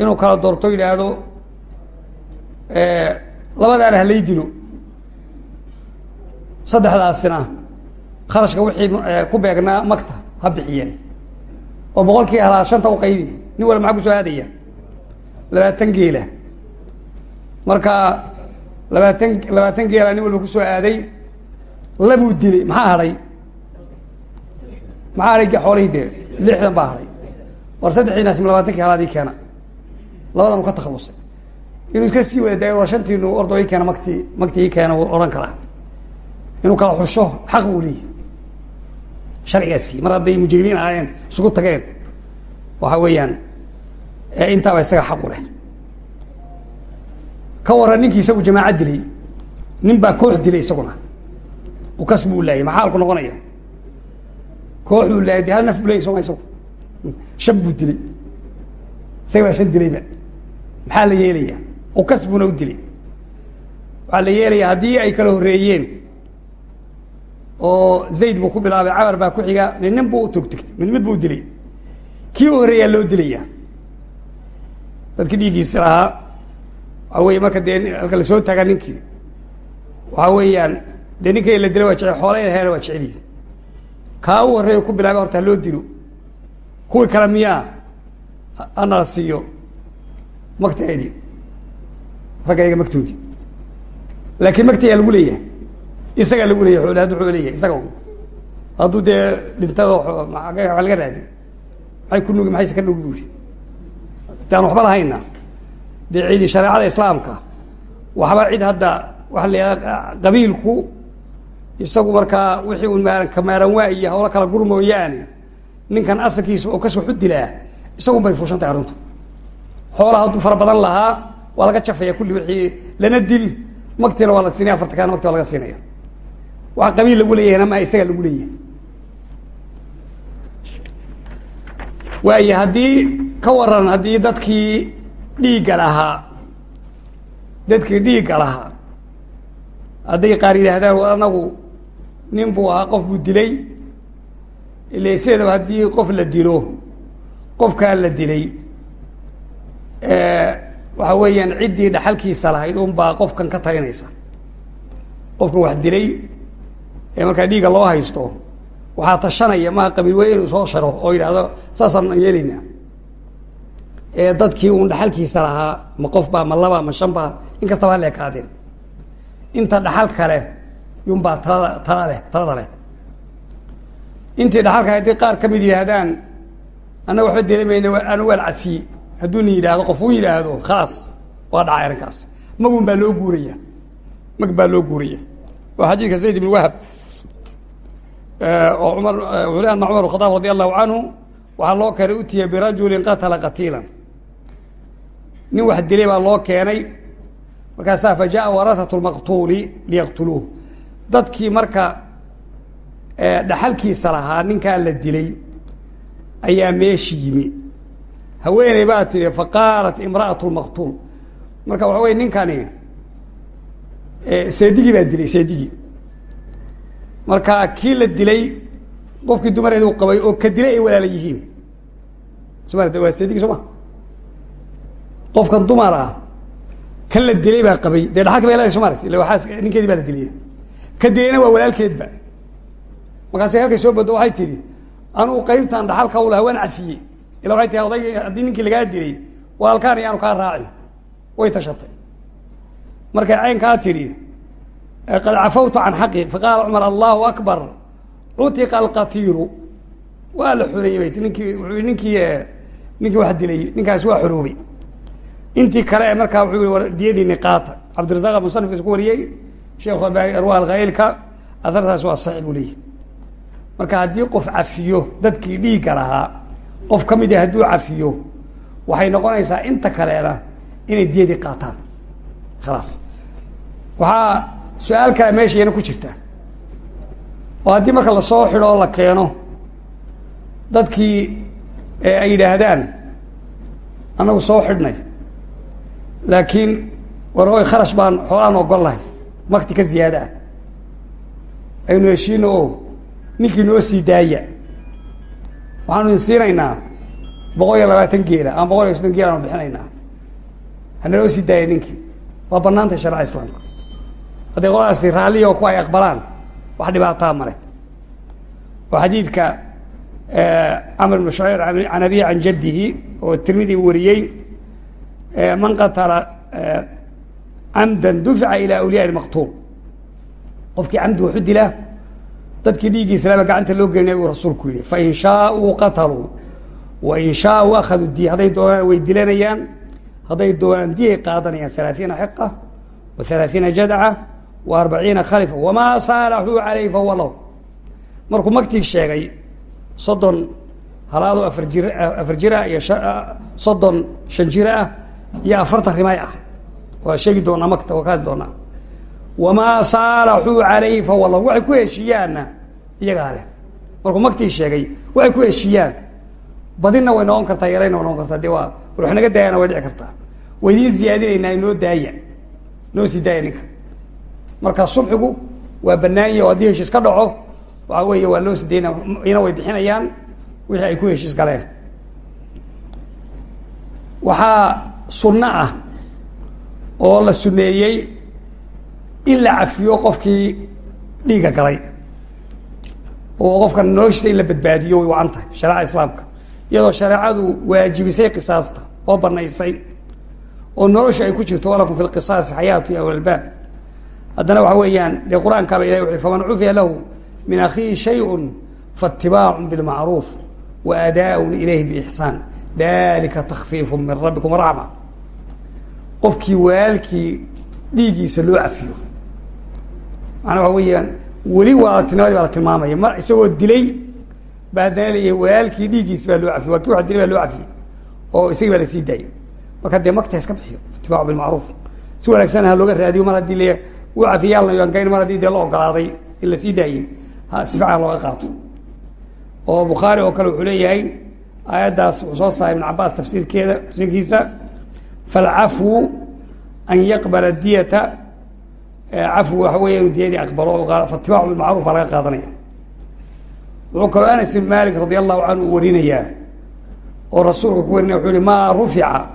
Speaker 1: inuu kala doorto yidhaahdo labadaana halay dilo. Saddexdaasina kharashka wixii ku beegnaa magta ha bixiyeen. Oo boqolkii halaa shanta u qaybi nin walba maxaa ku soo aadaya? Labaatan geela. Marka labaatan labaatan geela nin walba ku soo aaday labuu dilay maxaa hadhay maxaa hadhay xoolihii dee? Lixdan baa hadhay war saddexdiinaas ma labaatankii halaadii keena. Labadan u ka takhalusay inuu iska sii wada daayo war shantiinu ordo i keena makti makti i keena wuu odhan inuu kala xusho xaq buu leeyahy sharcigaasi mar hadday mujrimiin ahaayeen isugu tageen waxa weeyaan intaaba isaga xaqu leh. Ka waran ninkii isagu jamaaca dilay nin baa koox dilay isaguna. U kas buu laayay maxaa alku noqonaya? Koox buu laayay hal naf buu leyay soma isagu? Dilay. Isaga baa shan dilayba. Maxaa la yeelaya u kas buuna u dilay. Waxaa la yeelaya haddii ay kala horreeyeen oo zayd buu ku bilaabay camar baa ku xiga nin nin buu togtogtay mid mid buu dilay. Kii u horreeyaa loo dilaya dadkii dhiiggiisi lahaa. Waxa weye marka dee halka la soo taagaa ninkii. Waxa weeyaan dee ninkii la dilay waa jecel xoolay laheena waa jeceliyi kaa u horreeya ku bilaabay horta haloo dilo. Kuwii kale miyaa anala siiyo. Magteedii raggayga magtoodii laakiin magtiyaa lagu leeyahay. Isagaa lagu leeyahy oolaad wuxuu leeyahay isaga hadduu dee dhintada waa laga raadi maxay ku nugi maxayse ka nugi bu yihi waxba lahayna dee ciidi shareecada islaamka waxba cid hadda waxa la yihahda qabiilku isagu markaa wixii maaran kamaaran waa iyo hawlo kala gur mooyaane ninkan asalkiisa oo kas waxu dilaa isagun bay fuushan tahay arrintu. Xoolaha hadduu fara badan lahaa waa laga jafaya kulli wixii lana dil. Magtiina waa la siinaya afarta kaana magti waa laga siinaya. Wax qabiil lagu leeyahayna ma isagaa lagu leeyahay. Waayo haddii ka waran haddii dadkii dhiigga lahaa dadkii dhiigga lahaa hadday qaar yidhaahdaan anagu nin buu ahaa qof buu dilay. Ile sideedaba haddii qof la dilo qofkaa la dilay waxa weeyaan ciddii dhaxalkiisa lahayd un baa qofkan ka talinaysa. Qofkan wax dilay ee markaa dhiigga loo haysto waxaa tashanaya maha qabiil wey inuu soo sharo oo yidhaahdo saasaan yeelaynaa ee dadkii uun dhaxalkiisa lahaa ma qof baa ma laba ma shan baa in kastaba ha leekaadeen. Inta dhaxal kale yunbaa talada tala leh talada leh. Intii dhaxalka haddii qaar ka mid yidhaahdaan annaga waxba delimayna anu waan cafiye hadduu nin yidhaahdo qof uu yidhaahdo khalaas waa dhacay arrinkaas. Magun baa loo guuraya. Mag baa loo guuraya. Waa xadiidka zayd ibn wahab. Oo cumar ana cumar khadaab radi allahu canhu waxaa loo keenay utiya birajulin qatala qatiilan. Nin wax dilay baa loo keenay. Markaasaa fa jaءa warahat lmaqtuuli liyaqtuluuh. Dadkii marka dhaxalkiisa lahaa ninkaa la dilay ayaa meeshi yimi haweeney baa tihi faqaalat imra'at lmaqtuul marka waxa wey ninkani seedigii baa dilay seedigii. Marka kii la dilay qofkii dumareedu qabay oo ka dilay ay walaala yihiin. Soma waa seedigii soo qofkan dumar ah kan la dilay baa qabay. Dee dhaxalka bay leedahay soo maaragti illa ninkeedii baa la ka dilayna waa walaalkeedba markaasi halkay soo bodo waxay tidhi anuu qaybtan dhaxalka u laha waan cafiyey ila waxay tihi odayg haddii ninkii lagaa dilay waa halkaan iyaanu kaa way tashatay. Markay caynkaa tidhi qad cafawtu can xaqi faqaala cumar allahu akbar cutiqa alqatiilu waa la xoreeyey bay ti ninkii wuxuu ninkii wax dilay ninkaasi waa xoroobay intii kale markaa wuxuu yihi diyadiini qaata cabdirasaaq musanifkiisa ku wariyey sheekhu arwa alkhaylka ahartaas waa leeyahy marka haddii qof cafiyo dadkii dhiigga lahaa qof ka mid a hadduu cafiyo waxay noqonaysaa inta kaleena inay diyadii qaataan. Khalaas. Waxaa su'aal kale meeshayana ku jirta oo haddii marka la soo xidho oo la keeno dadkii ay yidhaahdaan annagu soo xidhnay laakiin war hoy kharash baan xoolaan ogol lahay makti ka ziyaada ah aynu heshiino oo ninkii noo sii daaya waxaanu idin siinaynaa boqol iyo labaatan geela ama boqol iyo soddon geel aanu bixinaynaa. Hanaloo sii daaya ninkii. Waa banaantay sharca islaamka. Hadday qoladaasi raalliya oo ku ay aqbalaan wax dhibaataa male oo xadiidka camr bn shucayr can abihi can jaddihi oo tirmidi wariyey man qatala camda dufica ilى awliyaa maqtuul qofkii camdi waxu dila dadkii dhiiggii islaama gacanta loo gelinaya buu rasuulku yihi fain shaauu qataluu wain shaauu akhaduu diy hadday doonaan way dilanayaan hadday doonaan diyay qaadanayaan halaaثiina xiqa wa halaaثiina jadca wa arbaciina khalifa wamaa saalaxuu calayh fahuwa lahu markuu magtii sheegay soddon halaado afar jir afar jira iyo soddon shan jir ah iyo rimay ah. Waa sheegi doonaa makta waa ka hadli doonaa. Wamaa saalaxuu calayhi fahuwa ku heshiiyaanna iyagaa leh. Markuu maktii sheegay waxay ku heshiiyaan. Badinna way noqon kartaa yarayna way noqon kartaa. De waa wax naga daayana way dhici kartaa. Way idiin ziyaadinaynaa inoo daaya. Noo sii daaya ninka. Marka subxigu waa banaanya oo haddii heshiis ka dhaco waxa weeye waa loo sidayna ina way bixinayaan wixii ay ku heshiis galeen. Waxaa sunno ah oo la suneeyey in la cafiyo qofkii dhiigga galay oo qofka noloshiisa in la badbaadiyo way wacan tahay shareeca islaamka. Iyadoo shareecadu waajibisay qisaasta oo banaysay oo nolosha ay ku jirto walakum fi lqisaasi xayaatu ya ulbaab haddana waxa weeyaan dee qur'aankaaba ilahi wuxu faman cufiya lahu min akhiihi shayun faitibaacun bilmacruuf wa adaaun ilayhi biixsaan dalika takfiifu min rabbikum raxma qofkii waalkii dhiigiisa loo cafiyo. Macnaa waxa weeyaan weli waalaaltinimadii baa la tilmaamaya. Ma isagoo dilay baa haddana leeyahay walaalkii dhiiggiisi baa loo cafiyey waa kii wax dilay baa loo cafiyey oo isagii baa la sii daayay. Marka dee makta iska bixiyo itibaacu bilmacruuf. Si wanaagsan ha looga raadiyo mar haddii le u cafiyaalnayo angayn mar haddii dee la ogolaaday in la sii daayey ha si fiican looga qaato. Oo bukhaari oo kale wuxuu leeyahay aayaddaas wuxuu soo saaray ibn cabaas tafsiirkeeda tafsiirkiisa falcafwu an yaqbala diyata cafwi waxa weya inuu diyadii aqbalo faatibaacu bilmacruuf baa laga qaadanaya. Wuxuu kaloo anas ibn malik radi allahu canhu warinayaa oo rasuulka ku warinaya wuxuu yihi maa rufica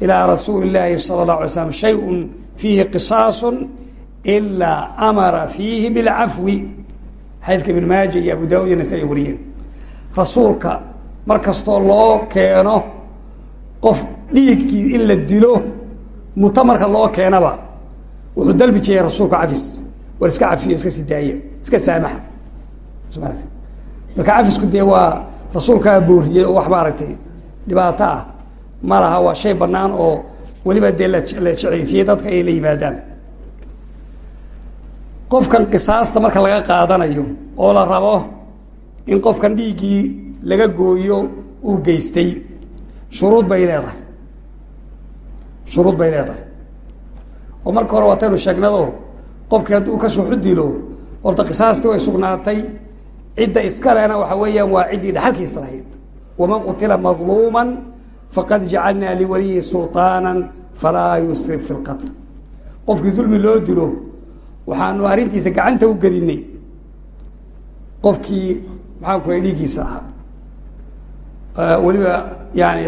Speaker 1: ilaa rasuuli illaahi sala اllah alay slam shayun fiihi qisaasu ilaa amara fiihi bilcafwi xadiidka ibn maaja iyo abu daawud iyo nasa ay wariyeen. Rasuulka mar kastoo loo keeno qof dhiigkii in la dilo mutamarka loo keenaba wuxuu dalbi jiray rasuulka cafis. War iska cafiyo iska sii daaya iska saamaxa. Marka cafisku dee waa rasuulkaa booriyey oo wax maaragtay dhibaato ah. Ma laha waa shay banaan oo weliba dee la jeclaysiiyey dadka inay la yimaadaan. Qofkan qisaasta marka laga qaadanayo oo la rabo in qofkan dhiiggii laga gooyo uu geystay shuruud bay leedahay. Shuruud bay leedahay oo marka hore waataynu sheegnado qofkii hadduu ka suuxu dilo horta qisaastii way sugnaatay. Cidda iskalena waxa weeyaan waa ciddii dhaxalkiisa lahayd. Waman qutila madluuma faqad jacalnaa liwaliyi sulطaana falaa yusrif fi lqatl qofkii dulmi loo dilo waxaanu arrintiisa gacanta u gelinay qofkii maxaan ku dhiiggiisa ahaa. Weliba yani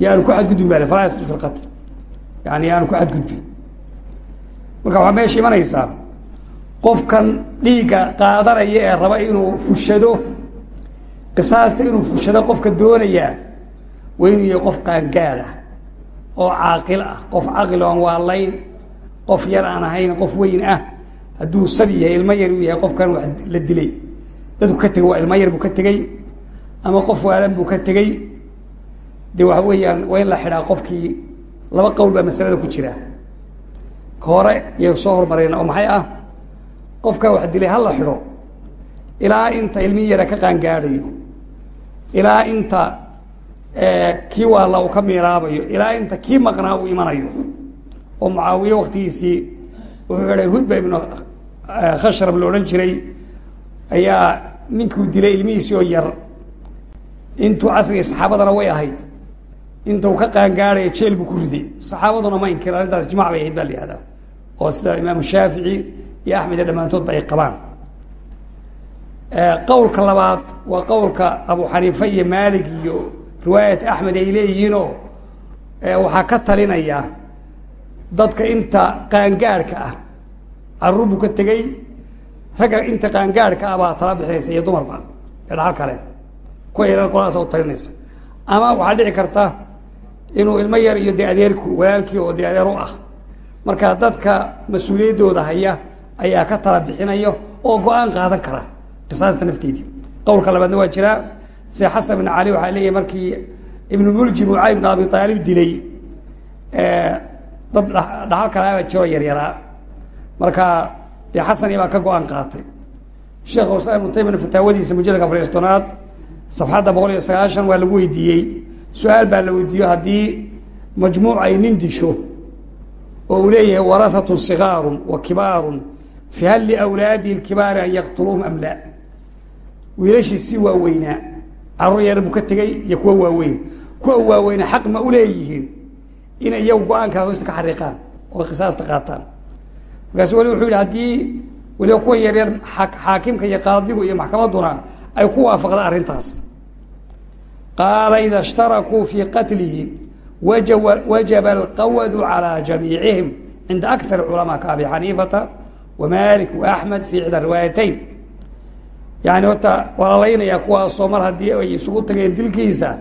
Speaker 1: yaanu ku xadgudbin ba falaa yusrif fi lqatl yani yaanu ku xadgudbin marka waxaa meesha imanaysaa qofkan dhiigga qaadanaya ee raba inuu fushado qisaasta inuu fushado qofka doonayaa waa inuu yahay qof qaangaad ah oo caaqil ah. Qof caqil oan waalayn qof yar aan ahayn qof weyn ah hadduu sabi yahay ilmo yar uu yahay qofkan wax la dilay. Dadku ka tegay waa ilmo yar buu ka tegey ama qof waalan buu ka tegey de waxa weeyaan waa in la xidhaa qofkii laba qowl baa masalada ku jira hore iyo soo hormarayna oo maxay ah? Qofkaa wax dilay ha la xidho. Ilaa inta ilmihii yara ka qaangaadhayo. Ilaa inta kii waalla uu ka miiraabayo. Ilaa inta kii maqnaa uu imanayo. Oo mucaawiye waktigiisii wuxuu idhay hudba ibnu khashrab la odhan jiray. Ayaa ninkuu dilay ilmihiisii oo yar. Intuu casrigii saxaabadana way ahayd inta uu ka qaangaadhaya jeel buu ku riday. Saxaabaduna ma inkir arrintaas ijmac bay ahayd baa la yihahdaa oo sida imaamu shaafici iyo axmed iyo dhammaantoodba ay qabaan. Qowlka labaad waa qowlka abu xaniifa iyo maalik iyo riwaayat axmed ay leeyihiinoo waxaa ka talinaya dadka inta qaangaadhka ah. Caruur buu ka tegey ragga inta qaangaadhka ah baa tala bixinaysa iyo dumarba ee dhaxal kale. Kuwa yarar qoladaasa u talinaysa. Ama waxaa dhici karta inuu ilmo yar iyo adeerku walaalkii oo dee adeer u ah. Marka dadka mas'uuliyaddooda haya ayaa ka tala bixinaya oo go'aan qaadan kara qisaasta nafteedii qowlka labaadna waa jiraa sida xasan bin cali waxaa leeyahy markii ibnu muljim uu cali bn abi aalib dilay dad dhaxal kalaaba jiro yaryaraa marka dee xasani baa ka go'aan qaatay. Sheekh islam ibnu taymiya fataawadiisa mujalladka afaristonaad safxadda boqol iyo sagaashan waa lagu weydiiyey su'aal baa la weydiiyo haddii majmuuc ay nin disho oo uu leeyahay warahatun sigaarun wa kibaarun fi hal liawlaadihi lkibaari an yaqtuluuhum am laa? Wiilashii si waaweynaa carruur yar buu ka tegey iyo kuwa waaweyn. Kuwa waaweyne xaq ma u leeyihiin inay iyagu go'aankaa hoosta ka xariiqaan oo qisaasta qaataan. Markaasu weli wuxuu yidhi haddii weliba kuwa yaryar xaakimka iyo qaadigu iyo maxkamadduna ay ku waafaqda arrintaas qaala ida ishtarakuu fii qatlihi wajaba alqawadu calى jamiicihim cinda akar culamaa ka abi xaniifata wa malik wa axmed fi ixda riwaayatayn yani horta waa la laynayaa kuwaasoo mar haddii ay isugu tageen dilkiisa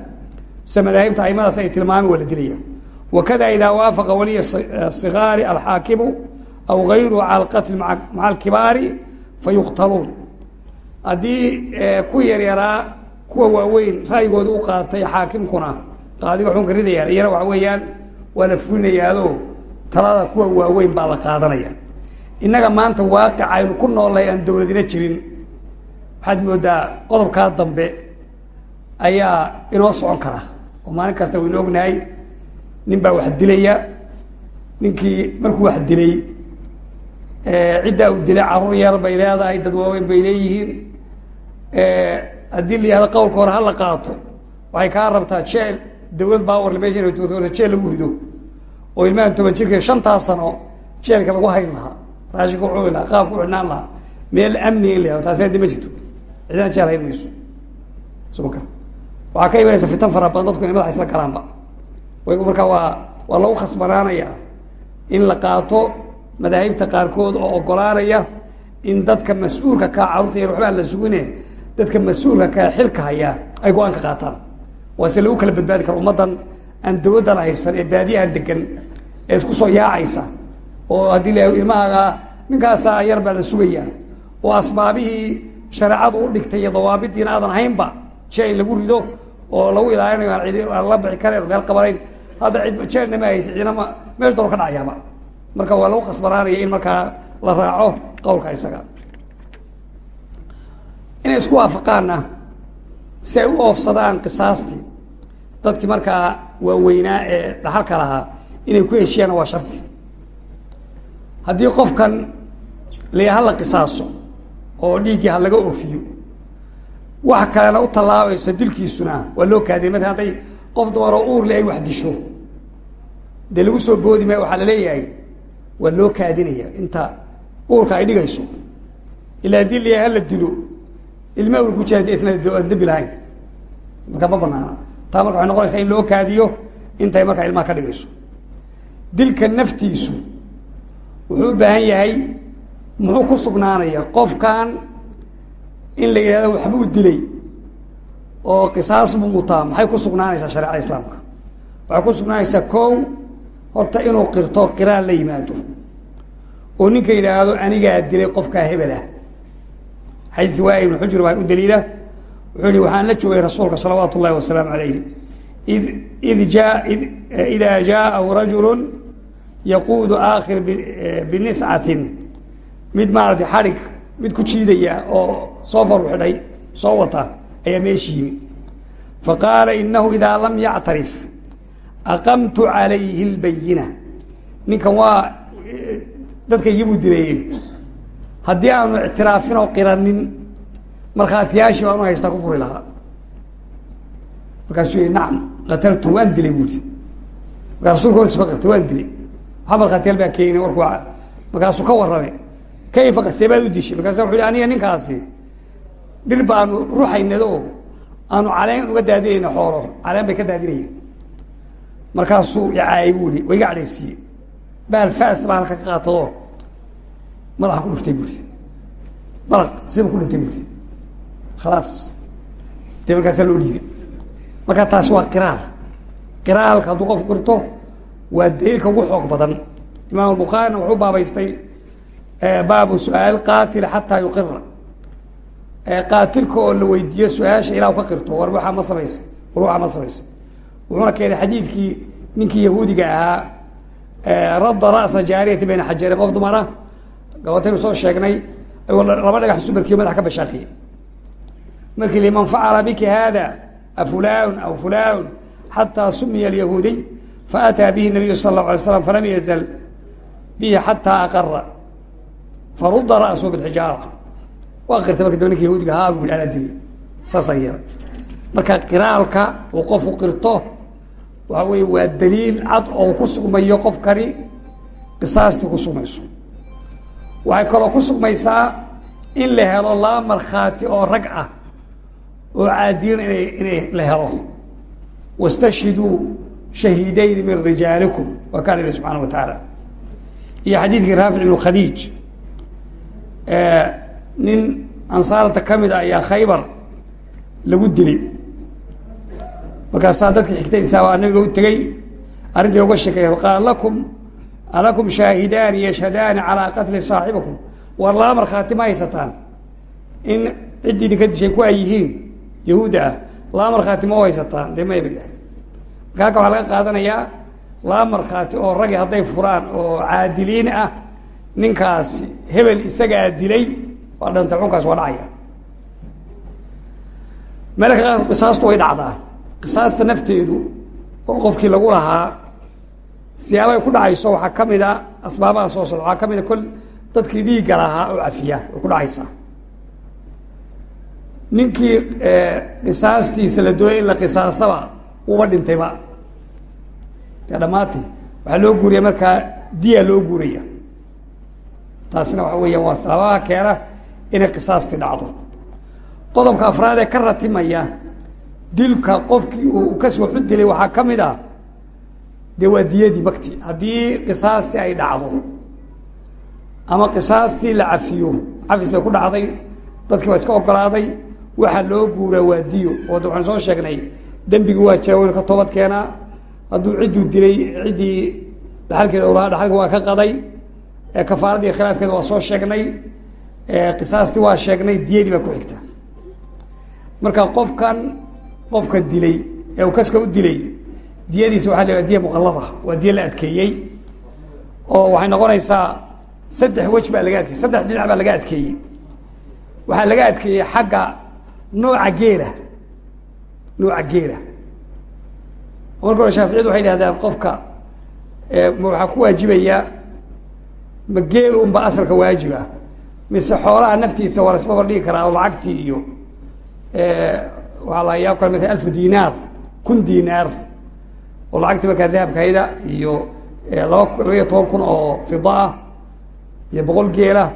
Speaker 1: se madaahibta aimadaas ay tilmaameen waa la dilaya wakada idaa waafaqa waliya sigaari alxaakimu aw gayruhu cala alqatli maca alkibaari fayuqtaluun haddii ku yaryaraa kuwa waaweyn ra'yigooda u qaatay xaakimkuna qaadiga xunka ridayaan iyana waxa weeyaan waa la fulinayaado talada kuwa waaweyn baa la qaadanaya. Innaga maanta waaqic aynu ku noolay aan dowladina jirin waxaad moodaa qodobkaa dambe ayaa inoo socon kara. Oo maalin kasta waynu ognahay nin baa wax dilaya ninkii markuu wax dilay ciddaa uu dilay carruur yar bay leedahay dad waaweyn bay leeyihiin haddii la yihahdo qowlka hore hala qaato waxay kaa rabtaa jeel dawlad baawarle meesha inay tuurto jeel lagu rido. oo ilmahan toban jirka shantaa sano jeelka lagu hayn lahaa raashinka ucuni lahaa qaabka u xidhnaan lahaa meel amniga in la yahdo taasi haddi ma jirto. Cidana jeel hayn mayso sumaka waxaa ka imanaysa fitan fara badan dadku inay madaxa isla galaanba markaa waa waa lagu khasbanaanaya in la qaato madaahibta qaarkood oo ogolaanaya in dadka mas'uulka kaa carruurta yar waxbaa la sugine dadka mas'uulka kaa xilka hayaa ay go'aanka qaataan. Waa se lagu kala badbaadi karo ummaddan aan dawladdan haysan ee baadiyahan degan ee isku soo yaacaysa oo haddii la ilmahaaga ninkaasaa yar baa la sugayaa oo asbaabihii shareecadu u dhigtay iyo dawaabidiina aadan haynba jeel lagu rido oo lagu ilaalinayo aan cidi aan la bixi karayn meel qabanayn hadda cid jeelna ma haysa cidinama meesh daro ka dhacayaaba marka waa lagu khasbanaanaya in markaa la raaco qowlka isaga inay isku waafaqaanna si ay u oofsadaan qisaastii dadkii markaa waaweynaa ee dhaxalka lahaa inay ku heshiyaana waa sharti. Haddii qofkan la ha la qisaaso oo dhiiggii ha laga oofiyo wax kalena u tallaabayso dilkiisuna waa loo kaadiyay. Mata hadday qof dumaroo uurle ay wax disho dee lagu soo boodi maayo waxaa la leeyahay waa loo kaadinaya inta uurka ay dhigayso. Ilaa haddii la ha la dilo ilma ku aan dembi lahayn. Marka ma banaana taa marka waxay noqonaysaa in loo kaadiyo intay markaa ilmaha ka dhigayso. Dilka naftiisu wuxuu u baahan yahay muxuu ku sugnaanaya qofkan in la yidhahdo waxbuu dilay oo qisaas buu mutaa maxay ku sugnaanaysaa shareecada islaamka? Waxay ku sugnaanaysaa kow horta inuu qirto qiraan la yimaado. Oo ninka yidhaahdo anigaa dilay qofkaa hebelah xadiidkii waa ibnu xujr baa u daliila wuxuu yihi waxaan la joogay rasuulka salawaatu ullahi wasalaamu alayh id id jaa id idaa jaءahu rajulu yaquudu aakhir biniscatin mid maaragtay xadhig mid ku jiidaya oo soo faru xidhay soo wata ayaa meeshi yimi. Faqaala inahu idaa lam yactarif aqamtu calayhi اlbayina ninkan waa dadka igibuu dileeyey haddii aanu ictiraafin oo qiranin markhaatiyaashii baanu haystaa ku furi lahaa. Markaasuu nacam qataltu waan dilay buuri markaa rasulka hortiis ka qirtay waan dilay. Maxaa markhaatiyaal baa keenay warku markaasuu ka warramay. Kayfa seebaad u dishay. Markaasa wuxu aniga ninkaasi dhir baanu ruxaynad aanu caleen uga daadinayna xoolo. Caleen bay ka daadinayeen. Markaasuu icaayay bu i wa iga cadhaysiiyey. Bahal fas baa halka ka qaatadoo madaxa ku dhuftay buuri balaq siba ku dhintay buuri khalaas. Dee markaasaa loo dhiibay. Markaa taasi waa qiraal. Qiraalka hadduu qofku qirto waa daliilka ugu xoog badan. Imaam albukhaarina wuxuu baabaystay baabu su'aal qaatil xataa yuqira qaatilka oo la weydiiyo su'aasha ilah ka qirto war waxaa ma samaysa war ma samaysa. Wuxuuna keenay xadiidkii ninkii yahuudiga ahaa radda ra'sa jaariyati bayna xajari qof dumara gabataynu soo sheegnay laba dhagax isu markiyo madax ka bashaaqiyey markii li man facala biki hada afulan aw fulan xataa sumiya alyahuudiy faataa bihi nabiyu sal اllahu alay falam yazal bihi xataa aqara farudda ra'su bixijaara waa qirtay marka daba ninka yahuudiga haa anaa dili saasaa yeelay marka qiraalka uu qofku qirto waxa weeye waa daliil cad oo ku sugmayo qofkani qisaastii ku waxay kaloo ku sugmaysaa in la helo laba markhaati oo rag ah oo caadilan inay inay la helo. Wastashhiduu shahiidayni min rijaalikum waa kaan ihi subxana wa tacaala iyo xadiidkii raafic ibnu khadiij nin ansaarta ka mid a ayaa khaybar lagu dilay. Markaasaa dadkii xigtaysaa waa nabiga u tegey arrintii uga sheekeeya faqaala lakum alakum shaahidaani yashhadaani calaa qatli saaxibikum war laba markhaati ma haysataan in ciddii idinka dishay ku ay yihiin yahuudda ah laba markhaati ma u haysataan dee may bay marka waxaa laga qaadanayaa laba markhaati oo ragi hadday furaan oo caadiliin ah ninkaasi hebel isagaa dilay waa dhanta xunkaas waa dhacaya meelka qisaastu way dhacdaa qisaasta nafteedu oo qofkii lagu lahaa siyaabay ku dhacayso waxaa ka mid a asbaabaha soo socda. Waxaa ka mid a kol dadkii dhiigga lahaa oo cafiya way ku dhacaysaa ninkii qisaastiisa la doonay in la qisaasaba uba dhintayba dee dhammaatay waxaa loo guuriya markaa diya loo guuraya. Taasina waxa weeyaan waa sababaha keena inay qisaastii dhacdo. Qodobka afraad ee ka ratimaya dilka qofkii uu kas waxu dilay waxaa ka mid ah dee waa diyadii makti haddii qisaastii ay dhacdo ama qisaastii la cafiyo cafis bay ku dhacday dadkii baa iska ogolaaday waxaa loo guuraa waa diyo. Oo de waxaan soo sheegnay dembigi waa jira waynu ka toobad keenaa hadduu cidduu dilay ciddii dhaxalkeeda ulahaa dhaxalka waa ka qaday. Kafaaradii khilaafkeeda waa soo sheegnay. Qisaastii waa sheegnay diyadii baa ku xigta. Marka qofkan qofka dilay ee uu kaska u dilay diyadiisa waxa la diya muqallada. Waa diya la adkeeyey oo waxay noqonaysaa saddex wej baa laga adkeeyey saddex dhinac baa laga adkeeyey. Waxaa laga adkeeyey xagga nooca geela nooca geela marka hore shaaficiyadu waxay dhahdaan qofka waxaa ku waajibaya ma geel unba asalka waajiba mise xoolaha naftiisa waa lasma bardhigi karaa oo lacagtii iyo waxaa la yaab kale mala alfu dinaar kun dinaar oo lacagtii markaa dahabkayda iyo laba labaiyo toban kun oo fida ah iyo boqol geela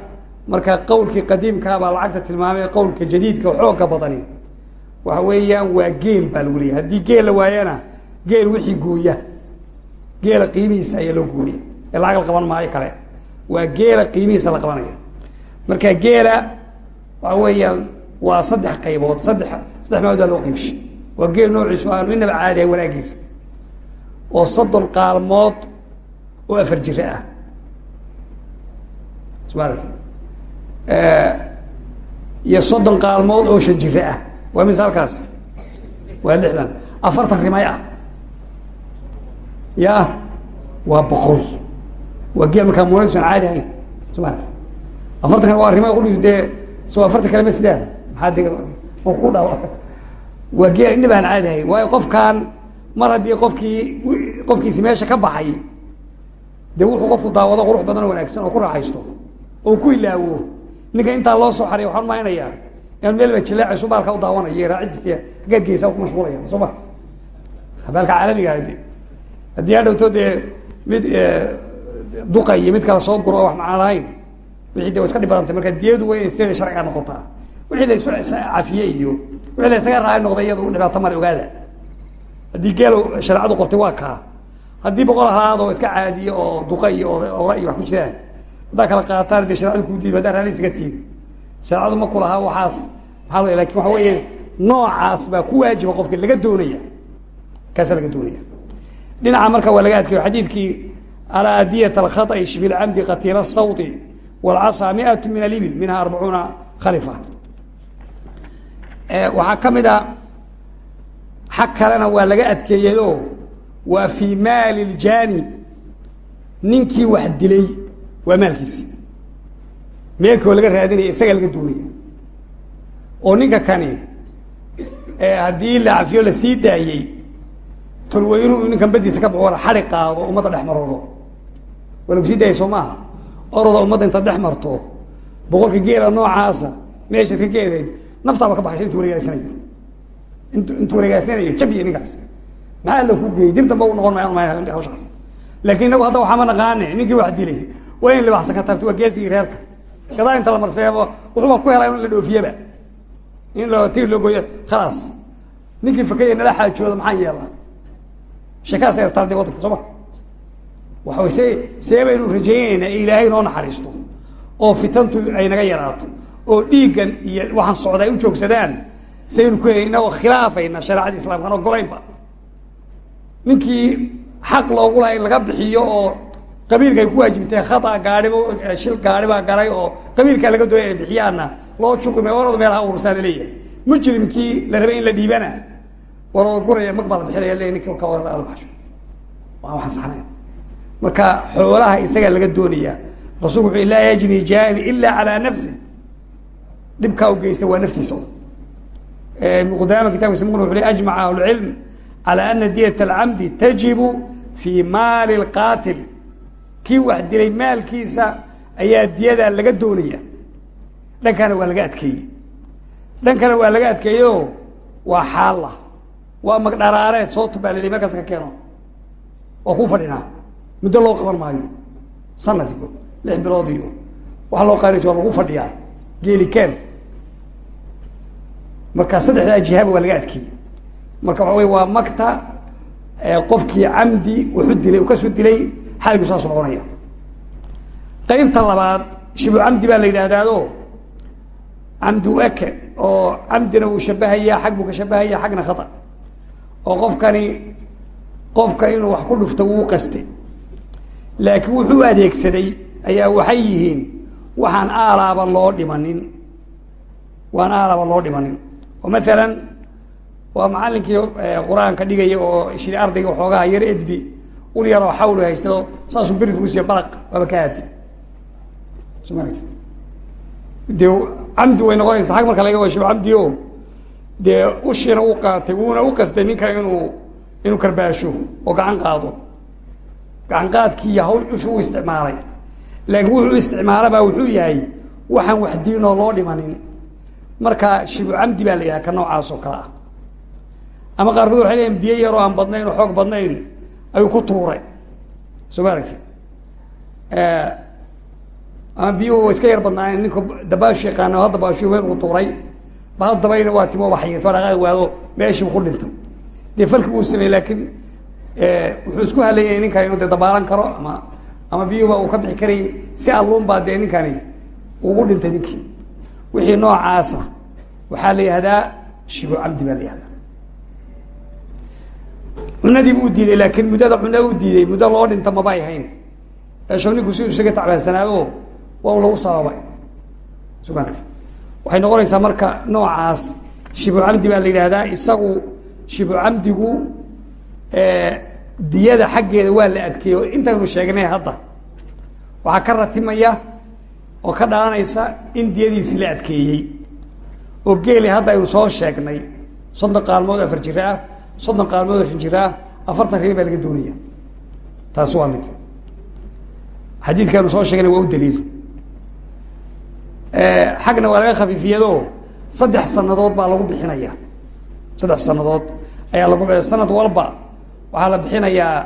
Speaker 1: marka qowlkii qadiimkaa baa lacagta tilmaamay qowlka jadiidka xooga badani. Waxa weeyaan waa geel baa lagu leeyahy haddii geel la waayana geel wixii gooya geela qiimihiisa ayaa loo gooya. Ee lacag la qaban maayo kale. Waa geela qiimihiisa la qabanaya. Marka geela waxa weeyaan waa saddex qaybood saddex saddex maood baa loo qiibshay waa geel noociisu aanu inaba caadi ahay wanaagiisa oo soddon qaalmood oo afar jire ah. Smaarata iyo soddon qaalmood oo shan jire ah. Waa mise halkaas waa lixdan. Afartan rimay ah. Ya waa boqol. Waa geel markaa muunadiisan caadi ahayn. Soo maarata afartankan waa arrimaha qudhiis dee soo afartan kale ma sidaan? Maxaa de ku dhawa waa geel inaba aan caadi ahayn. Waayo qofkan mar haddii qofkii qofkiisi meesha ka baxay dee wuxuu qofku daawado qurux badan oo wanaagsan oo ku raaxaysto oo ku ilaawo. Ninka intaa loo soo xariy waxaan maaynayaa inaan meel ba jileecayso baalka u daawanayo raacidiis gaadgeysa ku mashquulaya soo baalka caalamiga hadi haddii. Ha dhowto dee mid duqa iyo mid kala soo guro oo wax macaan lahayn wixii de wa iska dhib badantay marka diyadu waa inay sideeda sharciga noqotaa. Wixii la isu cafiye iyo wixii la isaga raali noqday iyadu dhibaato male ogaada. Haddii geel shareecadu qortay waa kaa haddii boqol ahaado iska caadiye oo duqa iyo oora wax ku jiraan haddaa kala qaataan de sharcadu kudiib haddaa raali iskaga tiimi sharcadu ma kulahaa waxaas maaa l laakiin waxa weye noocaas baa ku waajiba qofka laga doonaya. Kaasaa laga doonaya. Dhinaca marka waa laga adkeeyo xadiidkii alaadiyat alkhaطi shbilcamdi qatiila sawti walcasa miatu min alibil minha arbacuuna khalifa. Waxaa ka mid a xag kalena waa laga adkeeyeen waa fii maali اljani ninkii wax dilay waa maalkiisi. Meelkoo laga raadinaya isagaa laga doonaya oo ninka kani haddii la cafiyo la sii daayey tolweynuhu ninkan badiisa ka baxo xadi qaado ummadda dhex maroodo. Waa lagu sii daayay soo maaha? Oroda ummadda intaad dhex marto boqolka geela noocaasa meeshaad ka geelayd naftaaba ka baxaysa intuu wareegaysanayo int intuu wareegaysanayo jabiya ninkaas maxaa la ku geeyey dib damba u noqon maya ma hawshaas. Laakiin inagu hadda waxaa ma naqaane. Ninkii wax dilay. Waa in libaxsan ka taabta waa reerka. Gadaa inta la marseebo wuxuuba ku helaa in la dhoofiyaba. In lo tir loo gooyo. Khalaas. Ninkii fakaya nala xaajooda maxaan yeelaa? Ay tardi wadanka soo ma? Waxa way see baynu rajaynaynaa ilaahay noo naxariisto. Oo fitantu ay naga yaraato. Oo dhiiggan iyo waxaan socda ay u joogsadaan. Saynu ku helay inagoo khilaafayna shareecada islamka an ogolaynba ninkii xaq loogu laha in laga bixiyo oo qabiilka ay ku waajibtay khata gaadhiba shil gaadhi baa galay oo qabiilkaa laga doonay ay bixiyaanna loo juqime waradu meelaha urursaa la leeyahay mujrimkii la rabay in la dhiibana? Warada guraya mag bixinaya le ninki ka war la baxsho waa waxaan saxnayn. Marka xoolaha isagaa laga doonaya rasulku wuxu laa yajni jaani ila calaa nafsi. Dhibkaa u geysta waa naftiisa. Ibn qudaama kitabkiisa muqni wuxu le ajmaca ahlucilm calى ana diyat alcamdi tajibu fi maali اlqaatil kii wax dilay maalkiisa ayaa diyadaa laga doonaya dhankana waa laga adkeeyey dhankana waa laga adkeeyo waa xaalla waa magdharaareed sootu baa la markaas ka keeno waa ku fadhinaa muddo loo qaban maayo sanad iyo lix bilood iyo waxa loo qabanay waa lagu fadhiyaa geelikaan marka saddexdaa jihaaba waa laga adkeeyey marka waxa wey waa makta qofkii camdi wuxu dilay u ka soo dilay xaligu saasu noqonaya. Qeybta labaad shibu camdi baa la yidhaahdaado camdu eke oo camdina wuu shabahaya xag buu ka shabahaya xagna khata. Oo qofkani qofka inuu wax ku dhufto wuu qastay laakiin wuxuu adeegsaday ayaa waxay yihiin waxaan aalaaba loo dhimanin. Waan aalaaba loo dhimanin. Oo maalan waa macalinkii qur'aanka dhigaya oo shiri ardayga waxoogaha yar edbi. Ul yaroo xawlu haysto saasuu beri fuusiya balaq waaba ka aragtid? Dee camdi way noqonaysa xag marka laga washibo camdi dee ushiina u qaatay wuuna u qastay ninka inuu inuu karbaasho oo gacan qaado. Gacan qaadkii hawl ushu u isticmaalay. Laakiin wuxuu isticmaalabaa wuxuu yahay waxaan wax diinoo loo dhimanin. Marka shibu camdi baa la yidhaha ka noocaas oo kale ah ama qaarkood waxay leeyiin biyo yaroo aan badnayn oo xoog badnayn ayuu ku tuuray. Soo ma aragti ama biyuhu iska yar badnaayeen ninku dabaashu yaqaana ha dabaashu meel ku tuuray bahal dabayna waa timo waxyirto dhaqaaq waado meeshii ku dhintay. Dee falki wuu sameeyey laakiin wuxuu isku haleeyay ninkan inuu dabaalan karo ama ama biyuhuba uu ka bixi karayay si alluun baa dee ninkani ugu dhintay ninkii. Wixii noocaasa waxaa la yihahdaa shibu camdi baa la yihahdaa cunadii buu diiday laakiin muddada cuna u diiday muddo loo dhinta maba ay hayn eesho ninku si isaga tacbaansanaado waa u lagu sababay. Maaragti waxay noqonaysaa marka noocaas shibu camdi baa la yidhaahdaa isagu shibu camdigu diyada xaggeeda waa la adkeeyo intaynu sheegnay hadda. Waxaa ka ratimaya oo ka dhalanaysa in diyadiisi la adkeeyey. Oo geeli hadda aynu soo sheegnay soddon qaalmood afar jira ah soddon qaalmood oo shan jira ah afartan ribe baa laga doonaya. Taasi waa mid. Xadiidkaanu soo sheegnay waa u daliil. Xagna waa laga khafiifiyado. Saddex sanadood baa lagu bixinaya. Saddex sanadood ayaa lagu sanad walba waxaa la bixinayaa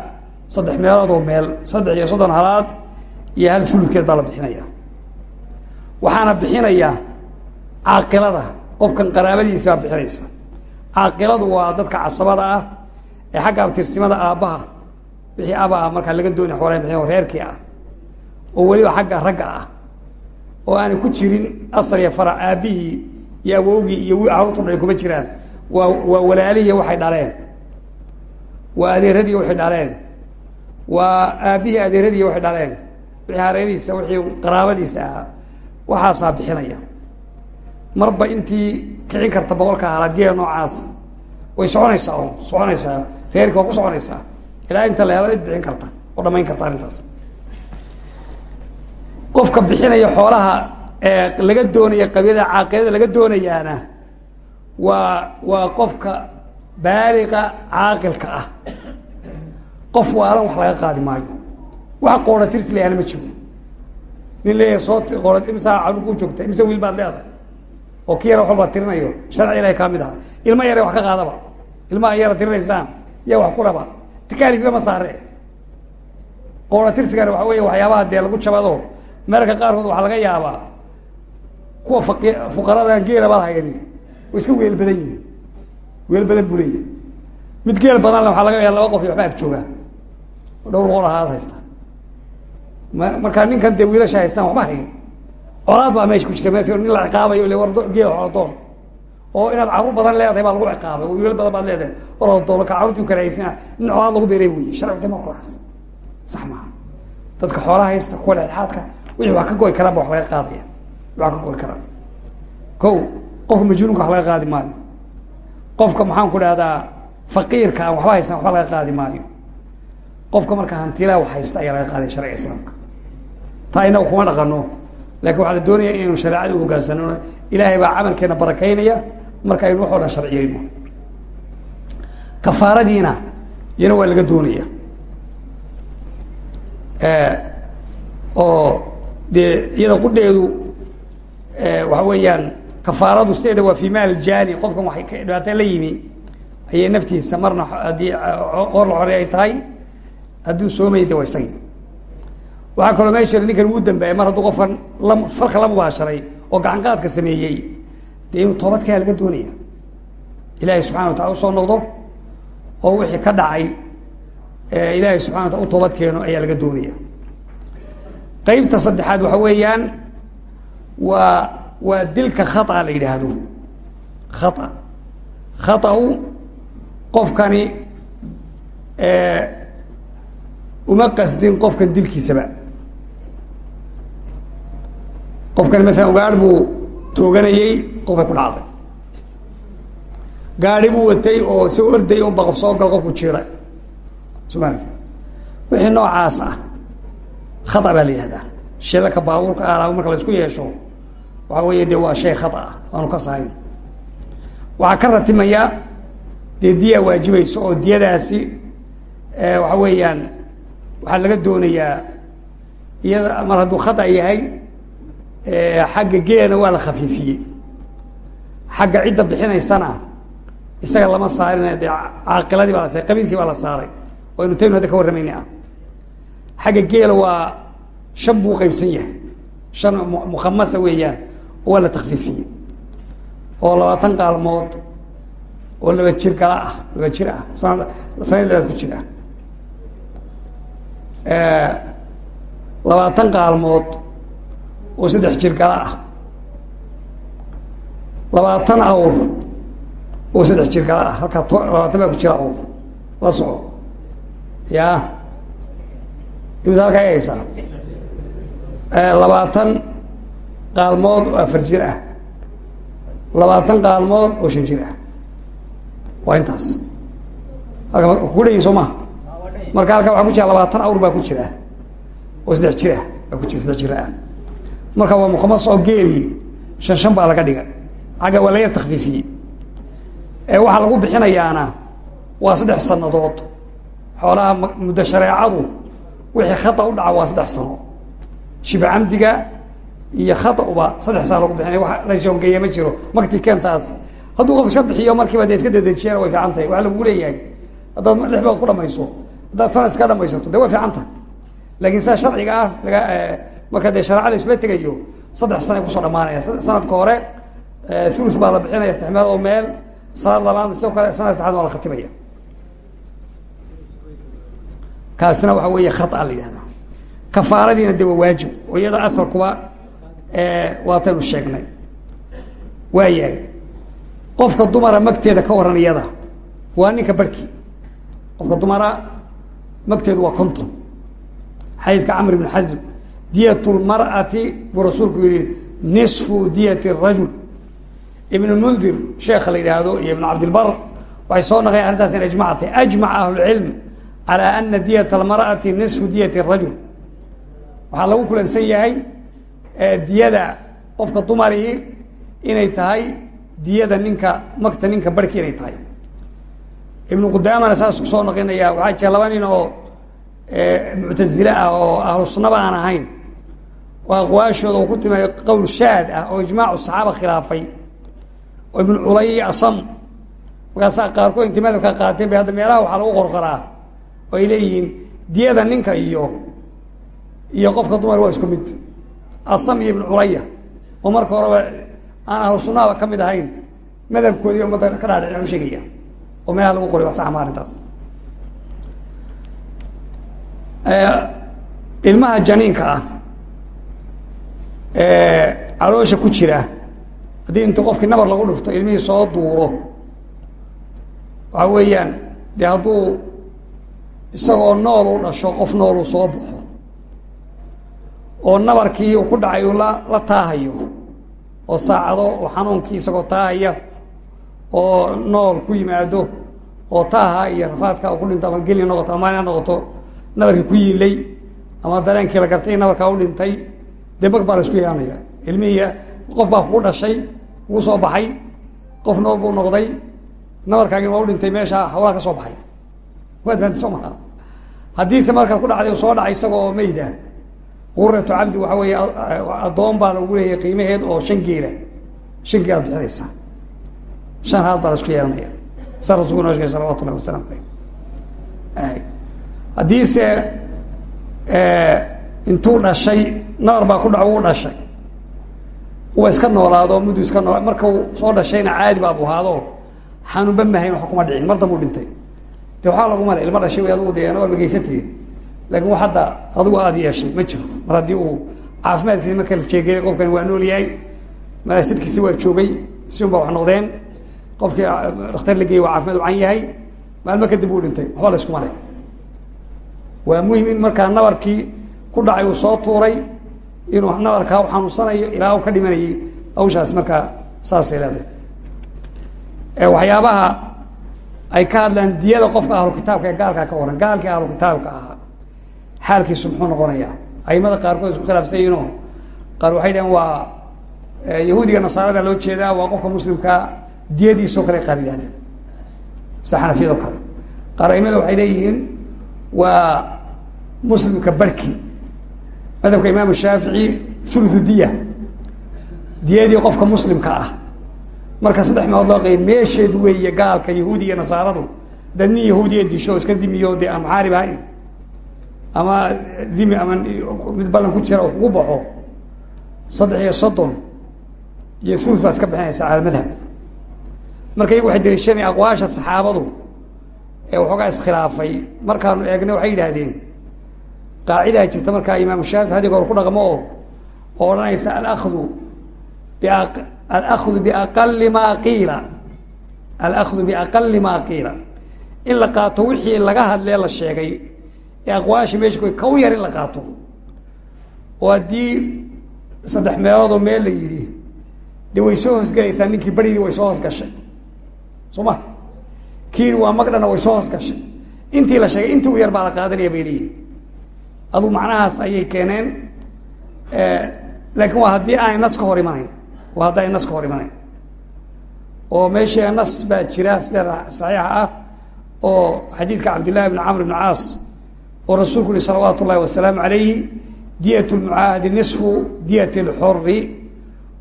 Speaker 1: saddex meelood oo meel saddex iyo soddon halaad iyo hal fuludkeed baa la bixinaya. Waxaana bixinaya caaqilada qofkan qaraabadiisi baa bixinaysa caaqiladu waa dadka casabada ah ee xagga abtirsimada aabbaha wixii aba ah markaa laga doonay bixin oo reerkii ah oo weliba xagga ragga ah oo aanay ku jirin asal iyo farac aabbihii iyo awowgii iyo carruurtu dhan kuma jiraan. Waa waa walaalihii waxay dhaleen waa adeeradii waxay dhaleen waa aabbihii adeeradii waxay dhaleen wixii hareerihiisa wixii qaraabadiisa ahaa waxaasaa bixinaya marba intii kicin karta boqolka halaadgeela noocaas way soconaysaa oo soconaysaa reerki waa ku soconaysaa. Ilaa inta la id bixin karta oo dhamayn karta arrintaas. Qofka bixinaya xoolaha laga doonaya qabiilada caaqilada laga doonayaana waa waa qofka baaliqa caaqilka ah. Qof waalan wax laga qaadi maayo. Wax qoora tirsi layaana ma jiro. Nin leeyahay soo qoora imsaa carruur kuu joogta imse wiil baad leedahay oo ki yara wax walba tirinayo. Sharci ilahay kaa mid aha ilma yare wax ka qaadaba. Ilmaha yara tirinaysaan. Yaa wax ku raba. Tikaalifiba ma saare. Qoora tirsigana waxa weya waxyaabaha dee lagu jabado. Meelka qaarkood waxaa laga yaabaa kuwa fuqaradan geela baad hayani way iska weel badan yihiin weel badan buu leeyahy mid geel badanle waxaa laga yaaba laba qof waxba ag jooga. Oo dhowr boqol ahaad haysta. Ma markaa ninkan dee wiilasha haystaan waxba hayn colaad baa meesha ku jirta me nin la ciqaabayo le war geel xoladoon oo inaad carruur badan leedahay baa lagu ciqaabay oo wiilal badan baad leedahay ordoon ka carruurtii u karahaysina nin colaad lagu beeray wey sharcigu dama sax maaha dadka xoolaha haysta kuwa dhexdhexaadka wixii wax ka goy karaanba wax laga qaadaya wax ka goy karaan ko qofka majnuunka wax laga qaadi maayo qofka maxaan ku dhahdaa faqiirka aan waxba haysan waxba laga qaadi maayo qofka marka hantilaha wax haysta ayaa laga qaadaya sharciga islaamka taa inaga kuma dhaqano laakiin waxaa la doonaya inaynu shareecada u hogaansano. Ilaahay baa camalkeena barakaynaya marka aynu waxoo dhan sharciyeyno kafaaradiina iyana waa laga doonaya. Oo dee iyada qudheedu waxa weeyaan kafaaradu sideeda waa fi maal jaani qofkan waxay ka la yimi ayay naftiisa marna haddii qoor la xorey ay tahay hadduu soomayda isagi waxaa kaloo meesha ninkan uu dambeeyay mar hadduu qofkan falka la mubaasharay oo gacan qaadka sameeyey dee inuu toobadkaa laga doonaya ilaahay subxana wa tacala u soo noqdo oo wixii ka dhacay ilaahay subxana wa tala u toobad keeno ayaa laga doonaya qeybta saddexaad waxa weeyaan waa waa dilka khata la yidhaahdo. Khata. Khatau qofkani uma qasdin qofkan dilkiisaba qofkani maalan gaari buu tooganayey qofay ku dhacday. Gaari buu watay oo isagoo orday unba qof soo gal qofku jiiray soo ma aragtid wixii noocaas ah khata baa la yihahdaa shilaka baabuurka alaaba marka la isku yeesho waxa weeye dee waa shay khata ah aanu ka sahayn. Waxaa ka ratimaya dee diyaa oo diyadaasi waxa weeyaan waxaa laga doonayaa iyada mar hadduu khata yahay xagga geelana waa la khafiifiyey. Xagga cidda bixinaysana isaga lama saarin dee caaqiladii baa la saaray qabiilkii baa la saaray. Waynu taynu hadda ka warramayna ah xagga geela waa shan buu qaybsan yahay. Shan mukhamasa weeyaan oo waa la takfiifiyey oo labaatan qaalmood oo laba jir gala ah laba jir ah sanad labaad ku jir ah. Labaatan qaalmood oo saddex jir gala ah. Labaatan awr oo saddex jir gala ah. Halkaa to labaatan baa ku jira awr la soco. Ya. Imisa halkaa ay haysaa labaatan qaalmood oo afar jir ah. Labaatan qaalmood oo shan jir ah. Waa intaas. Halka ku dhayin soo maha marka halkaa waxaa ku jira labaatan awr baa ku jira. Oo saddex jir ah. Baa ku jira saddex jira ah marka waa muqamas oo geeli shan shan baa laga dhigay xagga waa laga takfiifiyey ee waxaa lagu bixinayaana waa saddex sanadood xoolaha muddo shareecadu wixii khata u dhaca waa saddex sano. Shiba camdiga iyo khatauba saddex saa lagu bixinaya wa lashoongeeya ma jiro. Makti keentaas hadduu qof iska bixiyo markiiba dee iska dedejiyana way fiican tahay. Waxa lagu leeyahay haddaad lix bilood ku dhamayso haddaad sanad iska dhamaysato dee way fiican tahay. Laakiin sida sharciga ah laga marka dee shareecada isla tegayo saddex sana ku soo dhamaanaya. Sanadka hore ulu baa la bixinaya saddex oo meel. Sanad labaad sidoo kale sanad saddexaad waa la khatimaya. Kaasina waxa weeye khata la yihahda kafaaradiina de waa waajib oo iyada asalkuba waataynu sheegnay. Waayahay qofka dumara magteeda ka waran iyada waa ninka barhkii qofka dumara magteedu waa konton. Xadiidka camr ibn xasm diyat lmar'ati buu rasuulku yihi nisfu diyat rajul. Ibn mundir sheekha la yidhaahdo iyo ibn cabdilbar waxay soo naqeen arrintaas in ijmactay ajmaca ahlucilm calى ana diyat almar'ati nisfu diyat rajul. Waxaa lagu kulansan yahay diyada qofka dumarii inay tahay diyada ninka magta ninka barhki inay tahay. Ibnu qudaamana saas ku soo naqinaya waxaa jira laba nin oo muctazile ah oo ahlu sunnaba aan ahayn oo aqwaashooda uu ku timaayo qowl shaad ah oo ijmaacu saxaaba khilaafay. Oo ibnu culay iyo asam markaasaa qaarkood intay madhabka qaateen bay hadda meelaha waxaa lagu qorqoraa oo ay leeyihiin diyada ninka iyo iyo qofka dumar waa isku mid. Asam iyo ibnu culaya oo marka horeba aan ahlu sunahaba ka mid ahayn madhabkoodii ummadda ka sheegaya oo meelaha lagu qoray waa sax ma arrintaas. Ilmaha janiinka ah caloosha ku jira. Haddii inta qofkii nabar lagu dhufto ilmihii soo duuro. Waxa weeyaan dee hadduu isagoo nool u dhasho qof nool uu soo baxo oo nabarkii uu ku dhacay uu la la taahayo oo saacado oo xanuunkii isagoo taahaya oo nool ku yimaado oo taaha iyo rafaadka uu ku dhinto ama geli noqoto ama maalin ha noqoto nabarkii ku yiilay ama dareenkii la gartay nabarkaa u dhintay dee mag baa la isku yeelanaya ilmihii qof baa kugu dhashay kugu soo baxay qof nool buu noqday nabarkaagin waa u dhintay meesha hawlaa ka soo baxay. Waad fahanti soo maha haddiise markaad ku dhacday soo dhacay isagoo meyda. Quratu cabdi waxa weeye addoon baa lagu leeyahay qiimaheed oo shan geela. Shan geel aad bixinaysaa shan haad baa la isku yeelanaya saa rasulku noo shegay salawatu ullahi haddiise intuu dhashay nabar baa ku dhaco wuu dhashay. Waa iska noolaado muddu iska nool marka uu soo dhashayna caadi baabu ahaado xanuunba mahayn wax kuma dhicin. Mar dambuu dhintay. De waxaa lagu mala ilma dhashay way adugu dee nabar magaysatid laakiin wax hadda adigu aada yeeshay ma jiro. Mar haddii uu caafimaadkiisi marka la jeegay qofkani waa nool yahay malaasidkiisi waa joogay si un ba wax noqdeen. Qofkii dhakhtar la geeyey waa caafimaad wacan yahay. Maalmo kadib uu dhintay. Waxba la isku malay. Waa muhiim in markaa nabarkii ku dhacay uu soo tuuray inuu nabarkaa u xanuunsanayo ilaa u ka dhimanayay hawshaas markaa saasay leedahay. Waxyaabaha ay ka hadlaan diyada qofka ahlu kitaabka ee gaalkaa ka waran gaalkii ahlu kitaabka ahaa xaalkiisu muxuu noqonaya aimada qaarkood isku khilaafsan yihinoo qaar waxay dhaheen waa yahuudiga nasaarada loo jeedaa waa qofka muslimkaa diyadiisoo kale qaar sida xanafiyadoo kale. Qaar aimada waxay leeyihiin waa muslimka barhki madhabka imaamu shaafici thuluthu diya. Diyadii qofka muslimka ah. Marka saddex meelood loo qeyb meesheedu weeye gaalka yahuudi iyo nasaaradu. Haddaad nin yahuudiya disho iska dimiyo dee aan maxaarib ahayn. Ama dimi ama mid ballan ku jira oo kugu baxo. Saddex iyo soddon iyo thuluth baad iska bixinaysa cala madhab. Marka iyagu waxay daliishanaya aqwaasha saxaabadu ee waxoogaa iskhilaafay markaanu eegnay waxay yidhaahdeen qaacidaa jirta markaa imaamu shaafici hadig hor ku dhaqmo oo oo odhanaysa alakdu alakdu biaqali maa qiila. Alakdu biaqali maa qiila. In la qaato wixii laga hadlee la sheegay ee aqwaasha meesha ku kaw yar in la qaato. Oo haddii saddex meeloodoo meel la yidhi. Dee way soo hoosgelaysaa ninkii baridii way soo hoosgashay soo ma kii waa magdhana way soo hoosgashay intii la sheegay intii u yar baa la qaadanaya bay leeyihiin aduu macnahaas ayay keeneen laakiin waa haddii aanay nas ka hor imanayn waa haddii aanay nas hor imanayn oo meesha nas baa jira sida saxiixa ah oo xadiidka cabdillahi bn camr bn caas oo rasuulku yihi salawaatu wasalaamu alayhi diyat lmucaahadi nisfu diyat lxori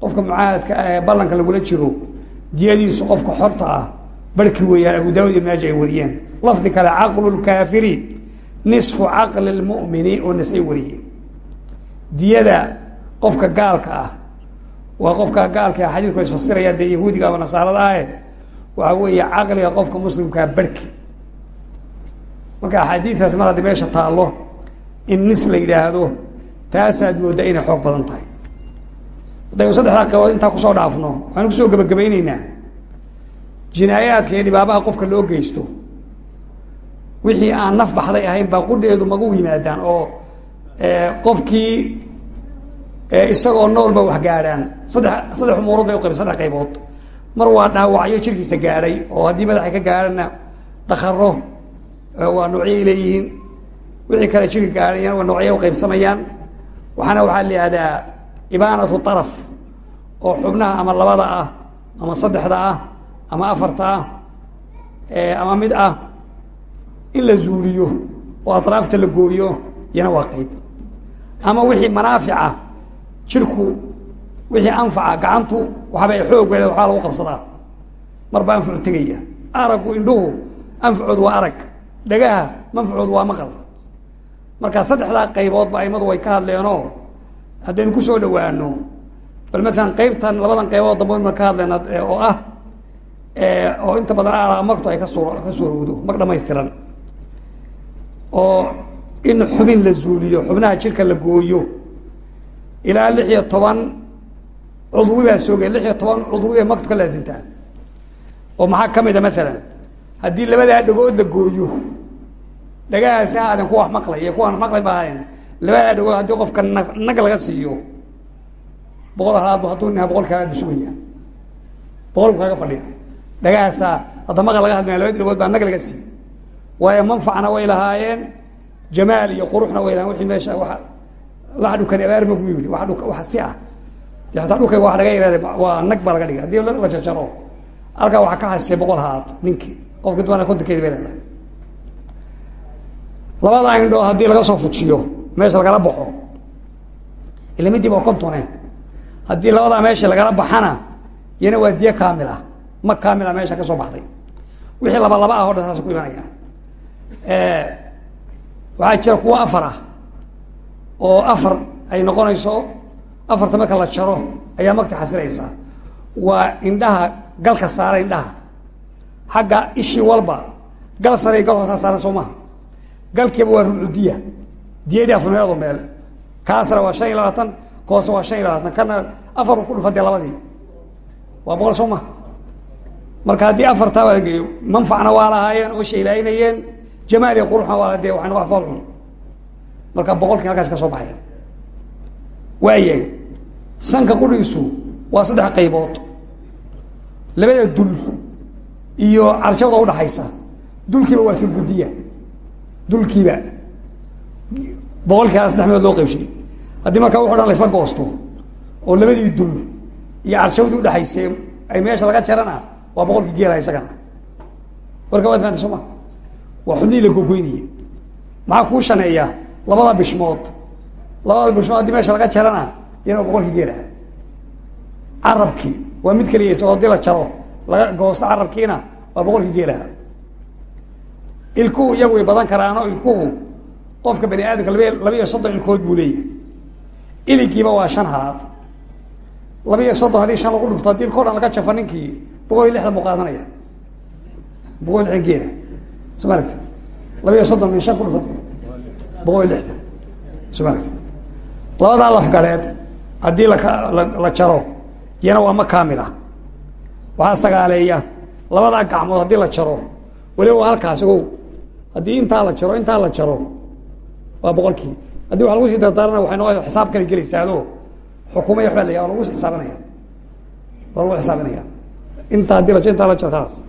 Speaker 1: qofka mucaahadka ah ee ballanka lagula jiro diyadiisu qofka xorta ah barhki weeyaan abu daawud iyo maaja ay wariyeen. Lafdi kale caqlu lkaafiri nisfu caqli lmumini oo nasay wariyeen diyada qofka gaalka ah waa qofka gaalka xadiidku isfasiraya dee yahuudiga ama nasaarada ahe waxaa weeye caqliga qofka muslimkaa barhki marka axaadiistaas mar haddii meesha taallo in nis la yidhaahdo taasaad mooddaa inay xoog badan tahay. Haddaynu saddexdaa qabood intaa ku soo dhaafno waxaanu ku soo gebagabayneynaa jinaayaadka iyo dhibaabaha qofka loo geysto wixii aan naf baxday ahayn baa qudheedu magu yimaadaan oo qofkii isagoo noolba wax gaadhaan. Saddex saddex umuurood bay uqaybeen saddex qaybood. Mar waa dhaawacyo jirkiisa gaadhay oo haddii madaxay ka gaadhana dakaro waa noocyay leeyihiin. Wixii kale jirka gaadhayana waa noocya uqaybsamayaan waxaana waxaa la yihahdaa ibaanatu araf oo xubnaha ama labada ah ama saddexda ah ama afarta ah ama mid ah in la zuuliyo oo atraafta la gooyo iyana waa qayb. Ama wixii manaafica jirku wixii anfaca gacantu waxaba xoog wele waxbaa lagu qabsadaa. Marba anfacu tegaya. Araggu indhuhu anfacoodu waa arag. Dhagaha manfacoodu waa maqal. Marka saddexdaa qayboodba aimadu way ka hadleenoo haddaynu ku soo dhawaano bal maalan qaybtan labadan qaybood dambe ma ka hadlayna oo ah oo inta badan magtu ay ka suurowdo mag dhamaystiran oo in xubin la zuuliyo xubnaha jirka la gooyo. Ilaa lix iyo toban cudwi baa soogay lix iyo toban cudwi bay magtu ka laasimtaa oo maxaa ka mid a maalan haddii labadaa dhagood la gooyo dhagahaasi ha aadan kuwa maqlay iyo kuwaan maqlay ba ahayn labadaa dhagood haddii qofka nag laga siiyo boqol halaadbu hadduu nin boqol kalaad bu sugaya boqolku kaga fadhiya. Dhagahaasaa hadda maqal laga hadlaya labada dhagood baa nag laga siiy waayo manfacna way lahaayeen jamaal iyo quruxna way lahayen wixii meesha waa waxa dhukani abaarma bu yidhi waxa si ah. De hataa waa laga yaraada waa nag baa laga dhigay. Haddii la jajaro halkaa waxaa ka hasishay boqol halaad ninkii qofka duwana kontonkeedi bay leedahay. Labada indhoo haddii laga soo fujiyo meesha lagala baxo ila kontone haddii labadaa meesha lagala baxana iyana waa diyo kaamil ah. Ma kaamil ah meesha ka soo baxday. Wixii laba laba ah o dhan saas ku imanaya waxaa jira kuwa afar ah oo afar ay noqonayso afarta marka la jaro ayaa magta xasilaysaa waa indhaha galka saara indhaha. Xagga ishii walba gal sare gal hoosaa saaran soo galkiiba waa rubcu diya. Diyadii afurneedo meel kaasna waa shan iyo labaatan koose waa shan iyo labaatan. Kana afar ku dhufa dee labadii. Waa boqol soo maha marka haddii afartaa waa la geeyo manfacna waa lahaayeen oo shaylaynayeen jamaal iyo quruxna waa de waxay noqon fool cun marka boqolkii halkaas ka soo baxaya waayahay sanka qudhiisu waa saddex qaybood. Labada dul iyo carshada udhaxaysa dulkiiba waa ulfudiya dulkiiba. Boqolkiiba saddex meelood loo qaybshay. Haddii markaa wuxu dhan laysla goosto oo labadii dul iyo carshawdii udhaxaysay ay meesha laga jarana waa boqolkii geelaha isagana. Warka waad faanta soo ma waa xubnihii la gogoynaya maxaa kuu shaneeya? Labada bishmood. Labada bishmood haddii meesha laga jarana iyana boqolkii geelaha carabkii waa mid keliya isagoo haddii la jaro laga goosto carabkiina waa boqolkii geelaha ilkuhu iyagu way badan karaanoo ilkuhu qofka bani aadamka laba laba iyo soddon ilkood buu leeyahay. Iligiiba waa shan halaad laba iyo soddon haddii shan lagu dhufto haddii ilkoo dhan laga jafo ninkii boqol iyo lixdan buu qaadanaya. Boqol iyo lixdan soo ma aragti laba iyo soddon min shan ku dhufata boqol iyo labadaa lafgareed haddii laka la jaro iyana waa ma waxaa sagaaleeya labadaa gacmood haddii la jaro waliba halkaas ogow haddii intaa la jaro intaa la jaro waa boqolkii haddii waa lagu sii dardaarana waxay noqo xisaab kale gelaysaado xukumay waxbaa la waa lagu xisaabinaya waa lagu xisaabinaya inta haddii la intaa la jaro taas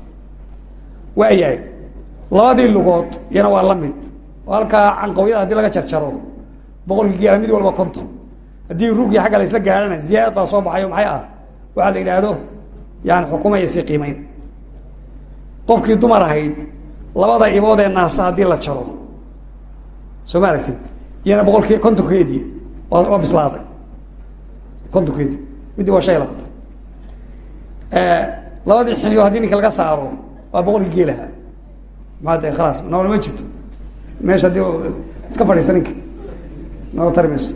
Speaker 1: waayahay labadii lugood iyana waa la mid. Oo halkaa canqawyada haddii laga jarjaro boqolkii geela mid walba konton. Haddii rugii xagga la isla gaarana ziyaadad baa soo baxayo maxay ah? Waxaa la yidhaahdo yani xukumaya sii qiimeyn. Qofkii dumar ahayd labada ibood ee naasa haddii la jaro soo ma aragtid? Iyana boqolkii kontonkeedii waa bislaaday. Kontonkeedii midii waa shay labaatan labadii xiniyo haddii ninka laga saaro waa boqolkii geelaha maa de khalaas nool ma jirto? Meesha haddii iska fadhiista ninka. Noola tari mayso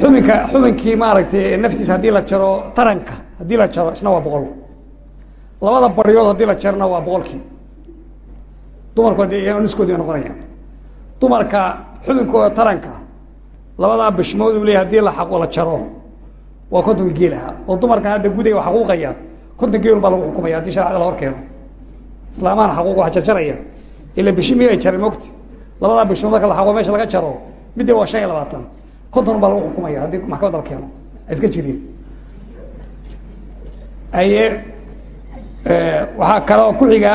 Speaker 1: xubinka xubinkii maaragtay naftiisa haddii la jaro taranka haddii la jaro isna waa boqol. Labada baryood haddii la jarona waa boqolkii. Dumarku de niskoodi bay noqonayaan. Dumarka xubinkooda taranka labadaa bishmood uu leeyahy haddii la xaqo la jaro waa kontonka geelaha oo dumarkan hadda guday xaquuqaya konton geel baa lagu xukumaya haddii sharcada la hor islaamaana xaquuq waa jarjaraya. Ila bishi miyay jareen mogti labadaa bishmood marka la xaqo meesha laga jaro midii waa shan iyo labaatan. Konton baa lagu xukumaya haddii maxkamadda la keeno. Ay iska jireen. Aye waxaa kale oo ku xiga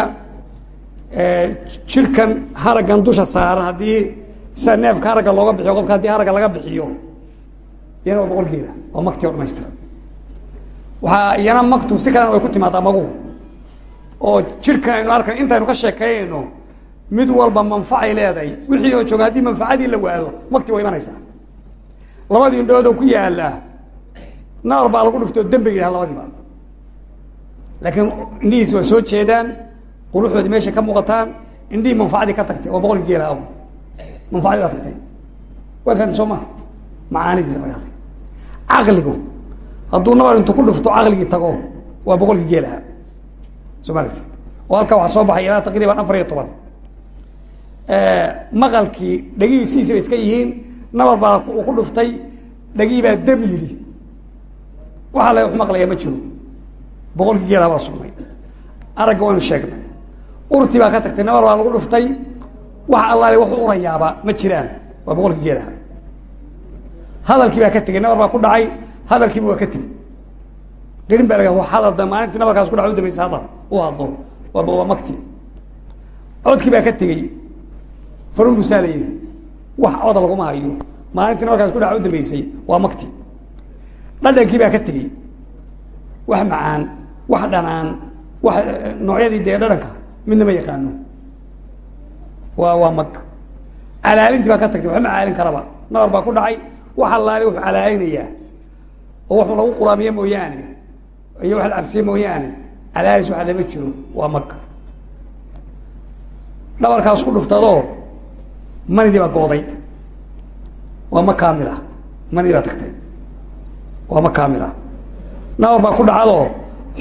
Speaker 1: jirkan haraggan dusha saaran haddii sida neefka haragga looga bixiyo qofka haddii haragga laga bixiyo iyana waa boqol geela oo makti oo dhamaystiran waxaa iyana maktu si kalena way ku timaadaa maguhu oo jirkan aynu arkan intaynu ka sheekeynayno mid walba manfacay leedahay wixii oo jooga haddii manfacadii la waado makti waa imanaysaa. Labadii indhoodoo ku yaalla naar baa lagu dhiftoo dembe yidhaha labadiiba laakiin indhihiisi waa soo jeedaan quruxoodii meesha ka muuqataan indhihii manfacadii ka tagtay oo boqol geela abu manfacadii baa tagtay. Waad fahamtay soo ma? Macaanidii hadlay caqligu hadduu nabar intuu ku dhufto caqligii tago waa boqolkii geelaha soo ma aragti oo halkaa waxaa soo baxay ilaa taqriiban afar iyo toban. Maqalkii dhegihii sidiisa bay iska yihiin nabar baa uu ku dhuftay dhegihii baa dam yidhi. La wax maqlaya ma jiro. Boqolkii geelaha baa sugnay aragga waynu sheegnay. Urti baa ka tagtay nabar baa lagu dhuftay. Wax allaale wax urayaaba ma jiraan. Waa boqolkii geelaha hadalkii baa ka tegey nabar baa ku dhacay hadalkiiba waa ka tegey gerin baa laga maalintii nabarkaas ku dhaca udambaysa hadal u hadlo waa makti. Codkii baa ka tegey. Farun busaalaye wax coda laguma hayo. Maalintii nabarkaas ku dhaca udambeysay waa makti. Dhadhankii baa ka tegey. Wax macaan wax dhanaan wax noocyadii dee dhadhanka midna ma yaqaano. Waa waa mag. Calaalintii baa ka tagtay waxba caalin karaba. Nabar baa ku dhacay. Wax allaale wuxuu calaalinayaa oo waxu lagu quraamiye mooyaane iyo wax la cabsiye mooyaane calaalis waxa lama jiro waa mag dhabarkaas ku dhuftadoo manidii baa gooday. Waa ma kaamil ah manidii baa tagtay. Waa ma kaamil nabar baa ku dhacadoo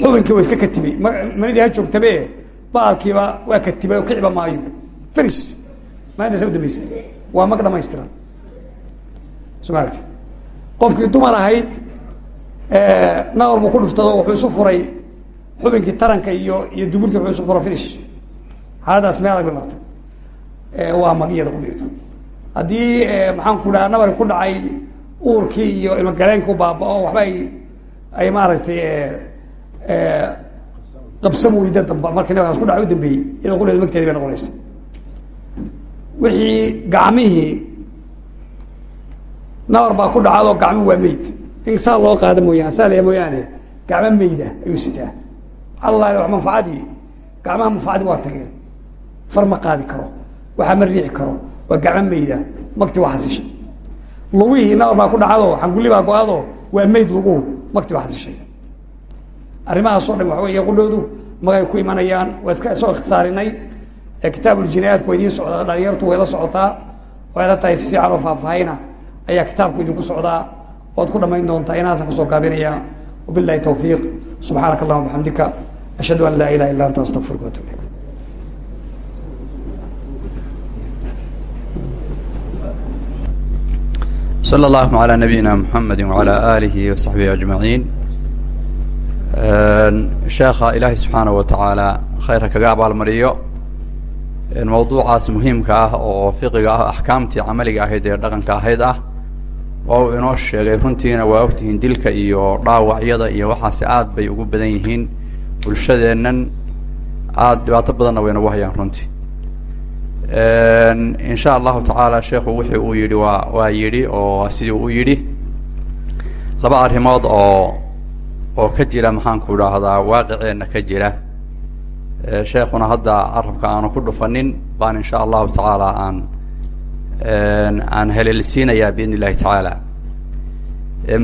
Speaker 1: xubinkii waa iska katibay. Ma manidii ha joogtabe baalkiiba waa katibay oo kiciba maayo. Finish. Maalintaasa udambaysa waa mag dhamaystiran soo ma aragti qofkii dumar ahayd nabar buu ku dhuftado wuxuu isu furay xubinkii taranka iyo iyo duburkii wuxuu isu furo finish. Xaaladaas meel adag bay martay waa magiyada kudhigto haddii maxaan ku dhaha nabari ku dhacay uurkii iyo ilmagaleenku baaba-o waxba ay ay maaragtay qabsan weyda damba markii nabarkaas ku dhaca u dambeeyey iyadoo kudheda magteedi bay noqonaysa. Wixii gacmihii nabar baa ku dhacadoo gacmi waa meyd in saa loo qaada mooyaane saa laya mooyaane gacmo meyda ayuu sitaa alla wax manfacadii gacmaha manfacadii waa tageen far ma qaadi karo waxaa ma riixi karo waa gacmo meyda makti waa xasishay lugihii nabar baa ku dhacadoo xangulli baa go-adoo waa meyd luguhu makti baa xasishay arrimahaas o dhan waxa weeye qudhoodu magay ku imanayaan waa iska soo ikhtisaarinay kitaabuljinaayaadku waa idiin socdaa dhalinyartu way la socotaa way la tahay si fiican oo faahfaahina ayaa kitaabku idinku socdaa waad ku dhamayn doontaa inaasan kusoo gaabinaya wabilahi tawfiiq subxaanaka allahuma bxamdika ashhadu an laa ilaha illa anta astaqfiruka watub ilayk
Speaker 2: slى اllهma عlى نabiyina mحamedi وعlى آlihi وصaxbihi أجmaعiin sheekha ilaahay subxaanaه wa taعaalى khayrka kaga abaalmariyo mawduucaas muhiimka ah oo fiqiga ah axkaamtii camaliga ahayd ee dhaqanka ahayd ah waa uu inoo sheegay runtiina waa ogtihiin dilka iyo dhaawacyada iyo waxaasi aad bay ugu badan yihiin. Bulshadeennan aad dhibaato badanna way nagu hayaan runtii in sha allahu tacaala sheekhu wixii uu yidhi waa waa yidhi oo sidii u yidhi. Laba arrimood oo oo ka jira maxaanku idhaahdaa waaqiceenna ka jira. Sheekuna hadda carabka aanu ku dhufanin baan in sha allahu tacaala aan aan heleelsiinayaa biidn illahi tacaala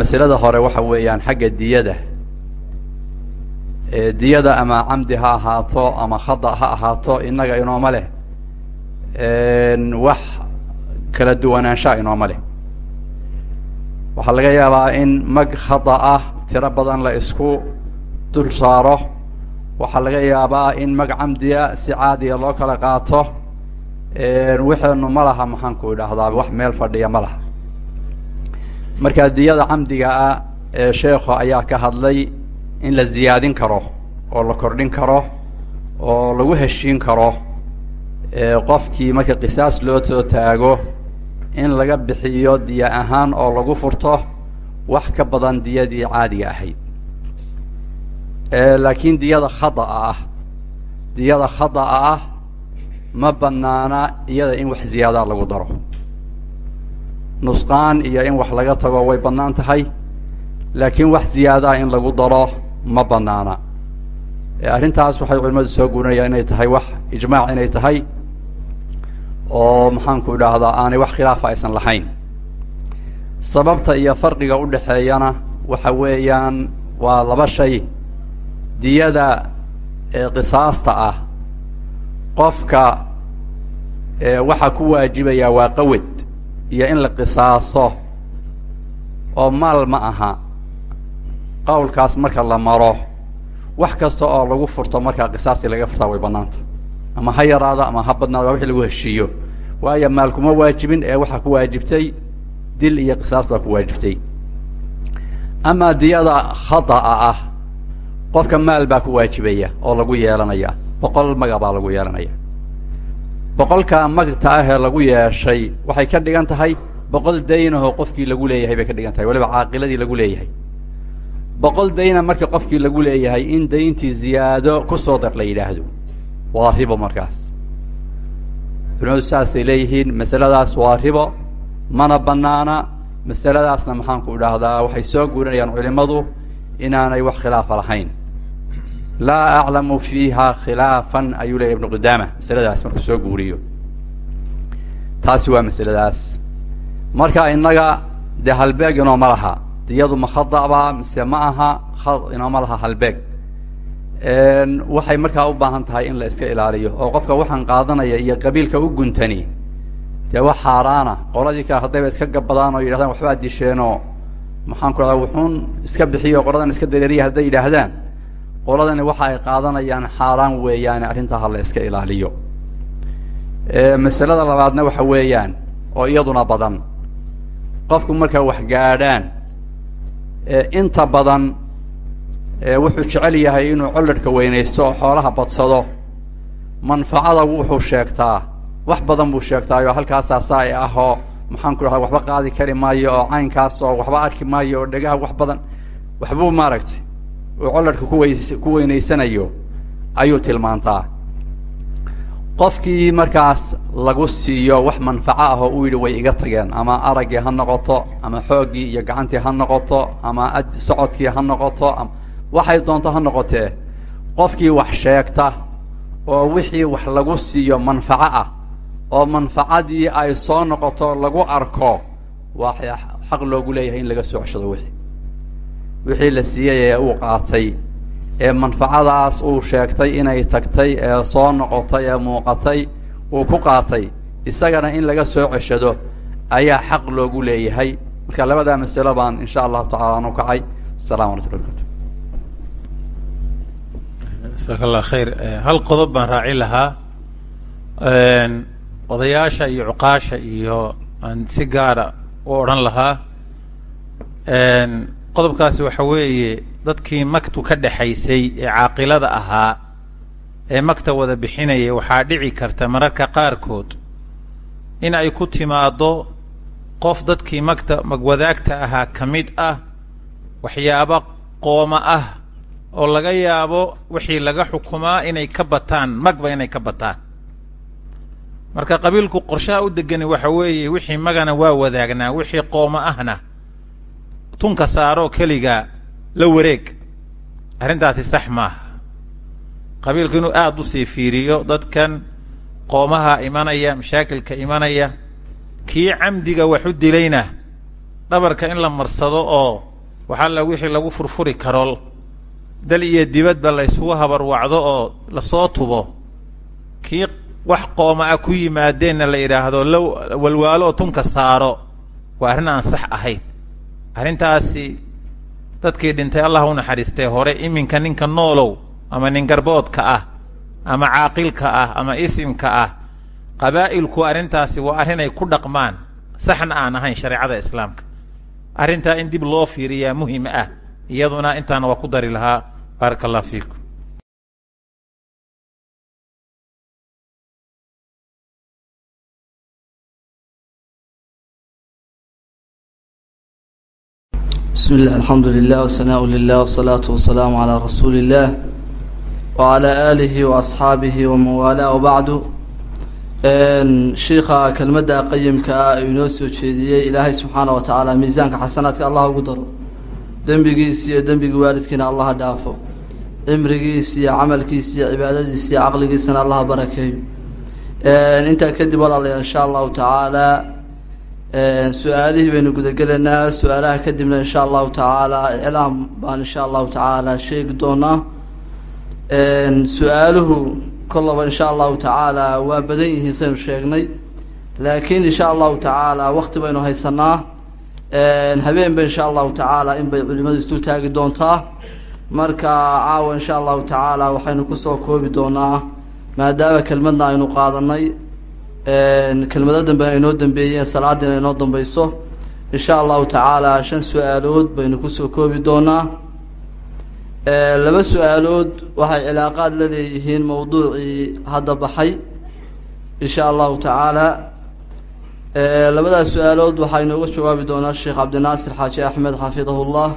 Speaker 2: masalada hore waxa weeyaan xagga diyada. Diyada ama camdi ha ahaato ama khada ha ahaato innaga inooma leh. Wax kala duwanaanshaa inooma leh. Waxaa laga yaabaa in mag khada ah tiro badan la isku dul saaro waxaa laga yaabaa in mag camdiya si caadiya loo kala qaato waxeenu ma laha maxaanku idhaahdaa wax meel fadhiya ma laha. Marka diyada camdiga ah ee sheekhu ayaa ka hadlay in la ziyaadin karo oo la kordhin karo oo lagu heshiin karo qofkii marka qisaas loo soo taago in laga bixiyo diya ahaan oo lagu furto wax ka badan diyadii caadiga ahayd. Laakiin diyada khada'a ah diyada khada'a ah ma banaana iyada in wax ziyaadaa lagu daro. Nusqaan iyo in wax laga tago way bannaan tahay laakiin wax ziyaadaa in lagu daro ma banaana arrintaas waxay culimadu soo guurinayaan inay tahay wax ijmaac inay tahay oo maxaanku idhaahdaa aanay wax khilaafa aysan lahayn. Sababta iyo farqiga u dhexeeyana waxa weeyaan waa laba shay. Diyada qisaasta ah qofka waxaa ku waajibaya waa qawad iyo in la qisaaso oo maal ma aha. Qawlkaas marka la maro wax kasta oo lagu furto markaa qisaastii laga furtaa way bannaanta. Ama ha yaraada ama ha badnaada waa wixii lagu heshiiyo. Waayo maal kuma waajibin ee waxaa ku waajibtay dil iyo qisaas baa ku waajibtay. Amaa diyada khada'a ah qofka maal baa ku waajibaya oo lagu yeelanaya boqol maga baa lagu yeelanaya. Boqolka magta ah ee lagu yeeshay waxay ka dhigan tahay boqol daynahoo qofkii lagu leeyahay bay ka dhigan tahay waliba caaqiladii lagu leeyahay. Boqol dayna marka qofkii lagu leeyahay in dayntii ziyaado ku soo dar la yidhaahdo waa ribo markaas. Culimadu saasay leeyihiin masaladaas waa ribo mana banaana masaladaasna maxaanku idhaahdaa waxay soo guurinayaan culimadu inaanay wax khilaafa lahayn laa aclamu fiiha khilaafan ayuu leeyahy ibnu qudaama masaladaas markuu soo guuriyo taasi waa masaladaas. Marka innaga dee halbeeg inooma laha diyadu ma mise ma aha inooma laha halbeeg. Waxay markaa u baahan tahay in la iska ilaaliyo oo qofka waxaan qaadanaya iyo qabiilka u guntani dee wax xaaraana qoladii kale haddayba iska gabadaan oo yidhahdaan waxbaa disheenoo. Maxaan ku rahdaa wuxuun iska bixiyo qoladan iska dareeriya hadday yidhaahdaan qoladani waxa ay qaadanayaan xaaraan weeyaane arrintaa ha la iska ilaaliyo. Masalada labaadna waxa weeyaan oo iyaduna badan. Qofku markaa wax gaadhaan inta badan wuxuu jecel yahay inuu colladhka weynaysto oo xoolaha badsado. Manfacada wuxuu sheegtaa wax badan buu sheegtaayoo halkaasaa saa i ah oo maxaan ku dhahdaa waxba qaadi kari maayo oo caynkaas oo waxba arki maayo oo dhegaha wax badan. Waxbuu maaragtay uu colladhka kuweys ku weynaysanayo ayuu tilmaantaa. Qofkii markaas lagu siiyo wax manfaco ah oo uu yidhi way iga tageen ama araggii ha noqoto ama xooggii iyo gacantii ha noqoto ama ad socodkii ha noqoto waxay doonto ha noqotee. Qofkii wax sheegta oo wixii wax lagu siiyo manfaco ah oo manfacadii ay soo noqoto lagu arko waa xaq loogu leeyahay in laga soo ceshado wixii wixii la siiyey ee uu qaatay ee manfacadaas uu sheegtay inay tagtay ee soo noqotay ee muuqatay uu ku qaatay. Isagana in laga soo ceshado ayaa xaq loogu leeyahay. Marka labadaa masalo baan insha allahu tacala aan u kacay. Asalamu alaykum barkatu
Speaker 3: jasaaka allah khayr. Hal qodob baan raaci lahaa. Odayaasha iyo cuqaasha iyo aan si gaara u odhan lahaa qodobkaasi waxa weeye dadkii magtu ka dhexaysay ee caaqilada ahaa ee magta wada bixinayay waxaa dhici karta mararka qaarkood in ay ku timaaddo qof dadkii magta magwadaagta ahaa ka mid ah waxyaabo qooma ah oo laga yaabo wixii laga xukumaa inay ka bataan magba inay ka bataan. Marka qabiilku qorshaha u degani waxa weeye wixii magana waa wadaagnaa wixii qooma ahna tunka saaroo keliga la wareeg. Arrintaasi sax maaha. Qabiilku inuu aada u sii fiiriyo dadkan qoomaha imanaya mashaakilka imanaya kii camdiga wax u dilayna dhabarka in la marsado oo waxaa la wixii lagu furfuri karo dal iyo dibadba la ysugu habarwacdo oo la soo tubo. Kii wax qooma ah ku yimaadeenna la yidhaahdo la walwaalo tunka saaro. Waa arrin aan sax ahayn arrintaasi dadkii dhintay allah u naxariistay hore iminka ninka noolow ama nin garboodka ah ama caaqilka ah ama isimka ah qabaa'ilku arrintaasi waa arrinay ku dhaqmaan saxna aan ahayn shareecada islaamka. Arrintaa in dib loo fiiriyaa muhiim ah iyaduna intaana waa ku dari lahaa. Baaraka allah fiikum
Speaker 4: بسم الله الحمد لله والثناء لله والصلاة والسلام على رسول الله وعلى آله وأصحaabihi وman waalaa وbacdu shiika kelmadda qayimka ah inoo soo jeediyey ilaahay subxaana wa tacaala miisaanka xasanaadka allah ugu daro dembigiisi iyo dembigii waalidkiina allaha dhaafo cimrigiisi iyo camalkiisi iyo cibaadadiisi iyo caqligiisana allaha barakeeyo intaa kadib walaalayaal insha allahu tacaala su'aalihii baynu gudagelaynaa su'aalaha kadibna insha allahu tacaala iclaam baan insha allahu tacaala sheegi doonaa. Su'aaluhu kollaba insha allahu tacaala waa badan yihiin saynu sheegnay. Laakiin insha allahu tacaala wakti baynu haysanaa habeenba insha allahu tacaala in bay culimadu isdul taagi doontaa. Marka caawa insha allahu tacaala waxaynu ku soo koobi doonaa. Maadaama kelmadna aynu qaadanay kelmado dambe aynoo dambeeyeen salaadiina inoo dambeyso insha allahu tacaala shan su'aalood baynu ku soo koobi doonaa. Laba su'aalood waxay cilaaqaad la leeyihiin mawduucii hadda baxay insha allahu tacaala labadaas su'aalood waxaa inooga jawaabi doonaa sheekh cabdinaasir xaaji axmed xafidahullah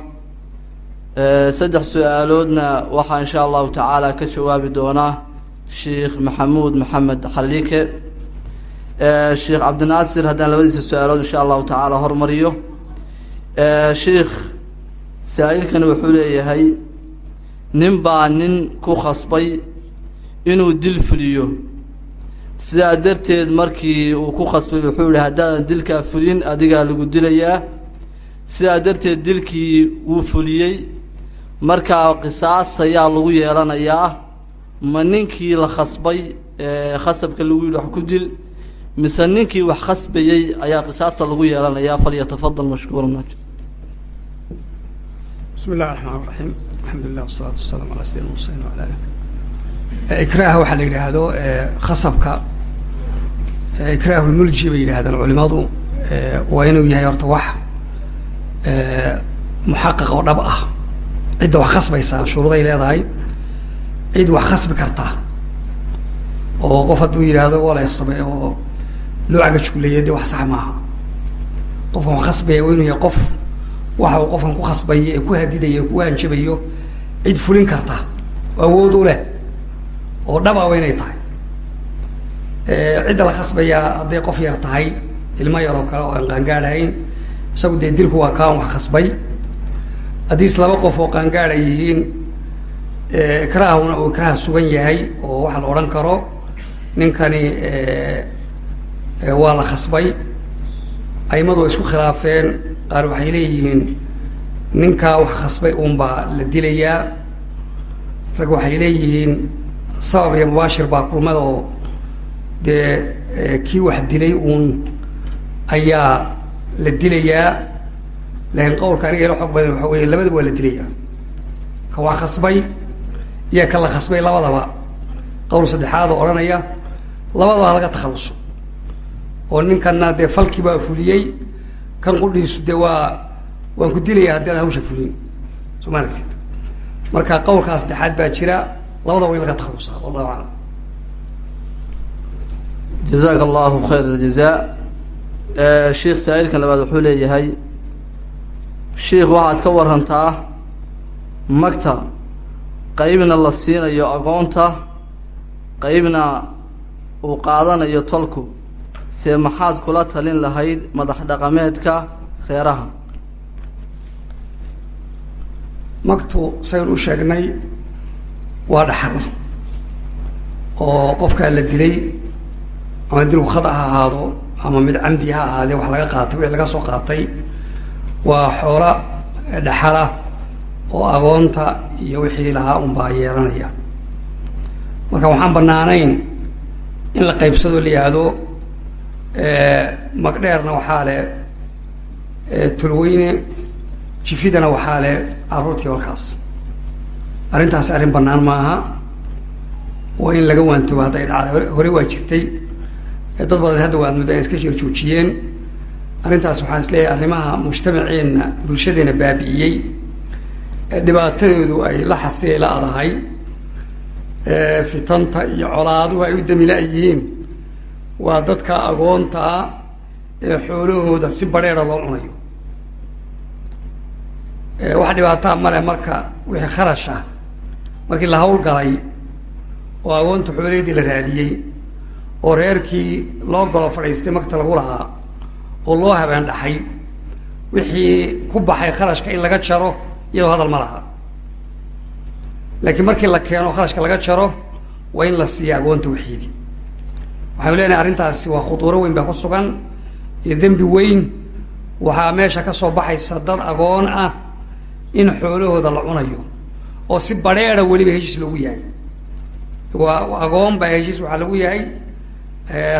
Speaker 4: saddex su'aaloodna waxaa insha allahu tacaala ka jawaabi doonaa sheikh maxamuud maxamed xaliike sheikh cabdinaasir haddaan labadiisa su'aalood insha allahu tacaala hormariyo. Sheikh saa-ilkani wuxuu leeyahay nin baa nin ku khasbay inuu dil fuliyo. Sidaa darteed markii uu ku khasbay wuxuu yihi haddaadan dilkaa fulin adigaa lagu dilayaa sidaa darteed dilkii wuu fuliyey. Markaa qisaas ayaa lagu yeelanayaa ma ninkii la khasbay khasabka lagu yidhi wax ku dil mise ninkii wax khasbayey ayaa qisaasta lagu yeelanayaa falyatafadal mashkuura naj
Speaker 1: bismi illahi raxmaan raxiim alxamdu lilah wasalaatu wasalaam ala sayidina musain wala alih eh, ikraaha waxaa la yidhaahdo eh, khasabka. Eh, Ikraahu lmulji bay yidhahdaan culimadu waa inuu yahay horta wax muxaqaq oo dhab ah. Cidda wax khasbaysaa shuruuday leedahay. Cid wax khasbi karta. Oo qof hadduu yidhaahdo wala sameeyo oo loo cagajugleeya de wax sax maaha. Wax khasbaya waa inuu yahay qof ku khasbayo ee ku hanjabayo cid fulin karta. Oo awood u leh oo dhaba wa inay tahay. Cidda la khasbayaa hadday qof yar tahay ilmo yar oo kale oo aan qaangaadhahayn isagu dilku waa kaan wax khasbay. Haddiis laba qof oo qaangaad ay yihiin ikraahuna uu ikraah sugan yahay oo waxa la odhan karo ninkani waa la khasbay. Aimadu way isku khilaafeen. Qaar waxay leeyihiin ninkaa wax khasbay uunbaa la dilayaa. Rag waxay leeyihiin sabab iyo mubaashir baa kulmada oo dee kii wax dilay uun ayaa la dilayaa. Laakiin qowlka aniga ila xog badan waxa weeye labadaba waa la dilayaa ka wax khasbay iyo ka la khasbay labadaba. Qowl saddexaad oo odhanaya labadaba halaga takhaluso oo ninkana dee falkii baa fuliyey kan qudhiisu dee waa waan ku dilaya haddii aan hawsha fulin. Soo ma aragtid? Marka qowlkaa saddexaad baa jira labadaba in laga takhalusaa wallahu aclam.
Speaker 4: Jazaaka allahu khayr aljaza sheikh saa-ilkan labaad wuxuu leeyahay sheikh waxaad ka warantaa magta qeybna la siinayo agoonta qeybna uu qaadanayo tolku see maxaad kula talin lahayd madax dhaqameedka reeraha?
Speaker 1: Magtu saynu u sheegnay waa dhaxal oo qofkaa la dilay ama dilku khada ha ahaado ama mid camdi ha ahaadee wax laga qaatay wixii laga soo qaatay waa xoola dhaxala oo agoonta iyo wixii lahaa unbaa yeelanaya. Marka waxaan banaanayn in la qaybsado la yihahdo magdheerna waxaa le tulweyne jifidana waxaa le carruurtii halkaas. Arrintaasi arrin bannaan maaha waa in laga waantoobo hadday dhacday. Hore waa jirtay. Dad badan hadda waad mudda inay iska sheer joojiyeen. Arrintaas waxaan is leeyahay arrimaha mujtamaceenna bulshadeena baabi'iyey. Dhibaatadoodu ay la xasiyay la adahay. Fitanta iyo colaaduhu ay u damila yihiin waa dadka agoontaa ee xoolahooda si badheera loo cunayo. Wax dhibaataa male marka wixii kharash ah. Markii la hawlgalay oo agoonta xoolaheedii la raadiyey oo reerkii loo golo fadhiistay magta lagu lahaa oo loo habeen dhaxay wixii ku baxay kharashka in laga jaro iyadoo hadal ma laha. Laakiin markii la keeno kharashka laga jaro waa in la siiya agoonta wixiidii waxaanu leenahay arrintaasi waa khuduuro weyn baa ku sugan. Iyo dembi weyn waxaa meesha ka soo baxaysa dad agoon ah in xoolahooda la cunayo oo si badheera weliba heshiis lagu yahay. Waa agoon baa heshiis waxaa lagu yahay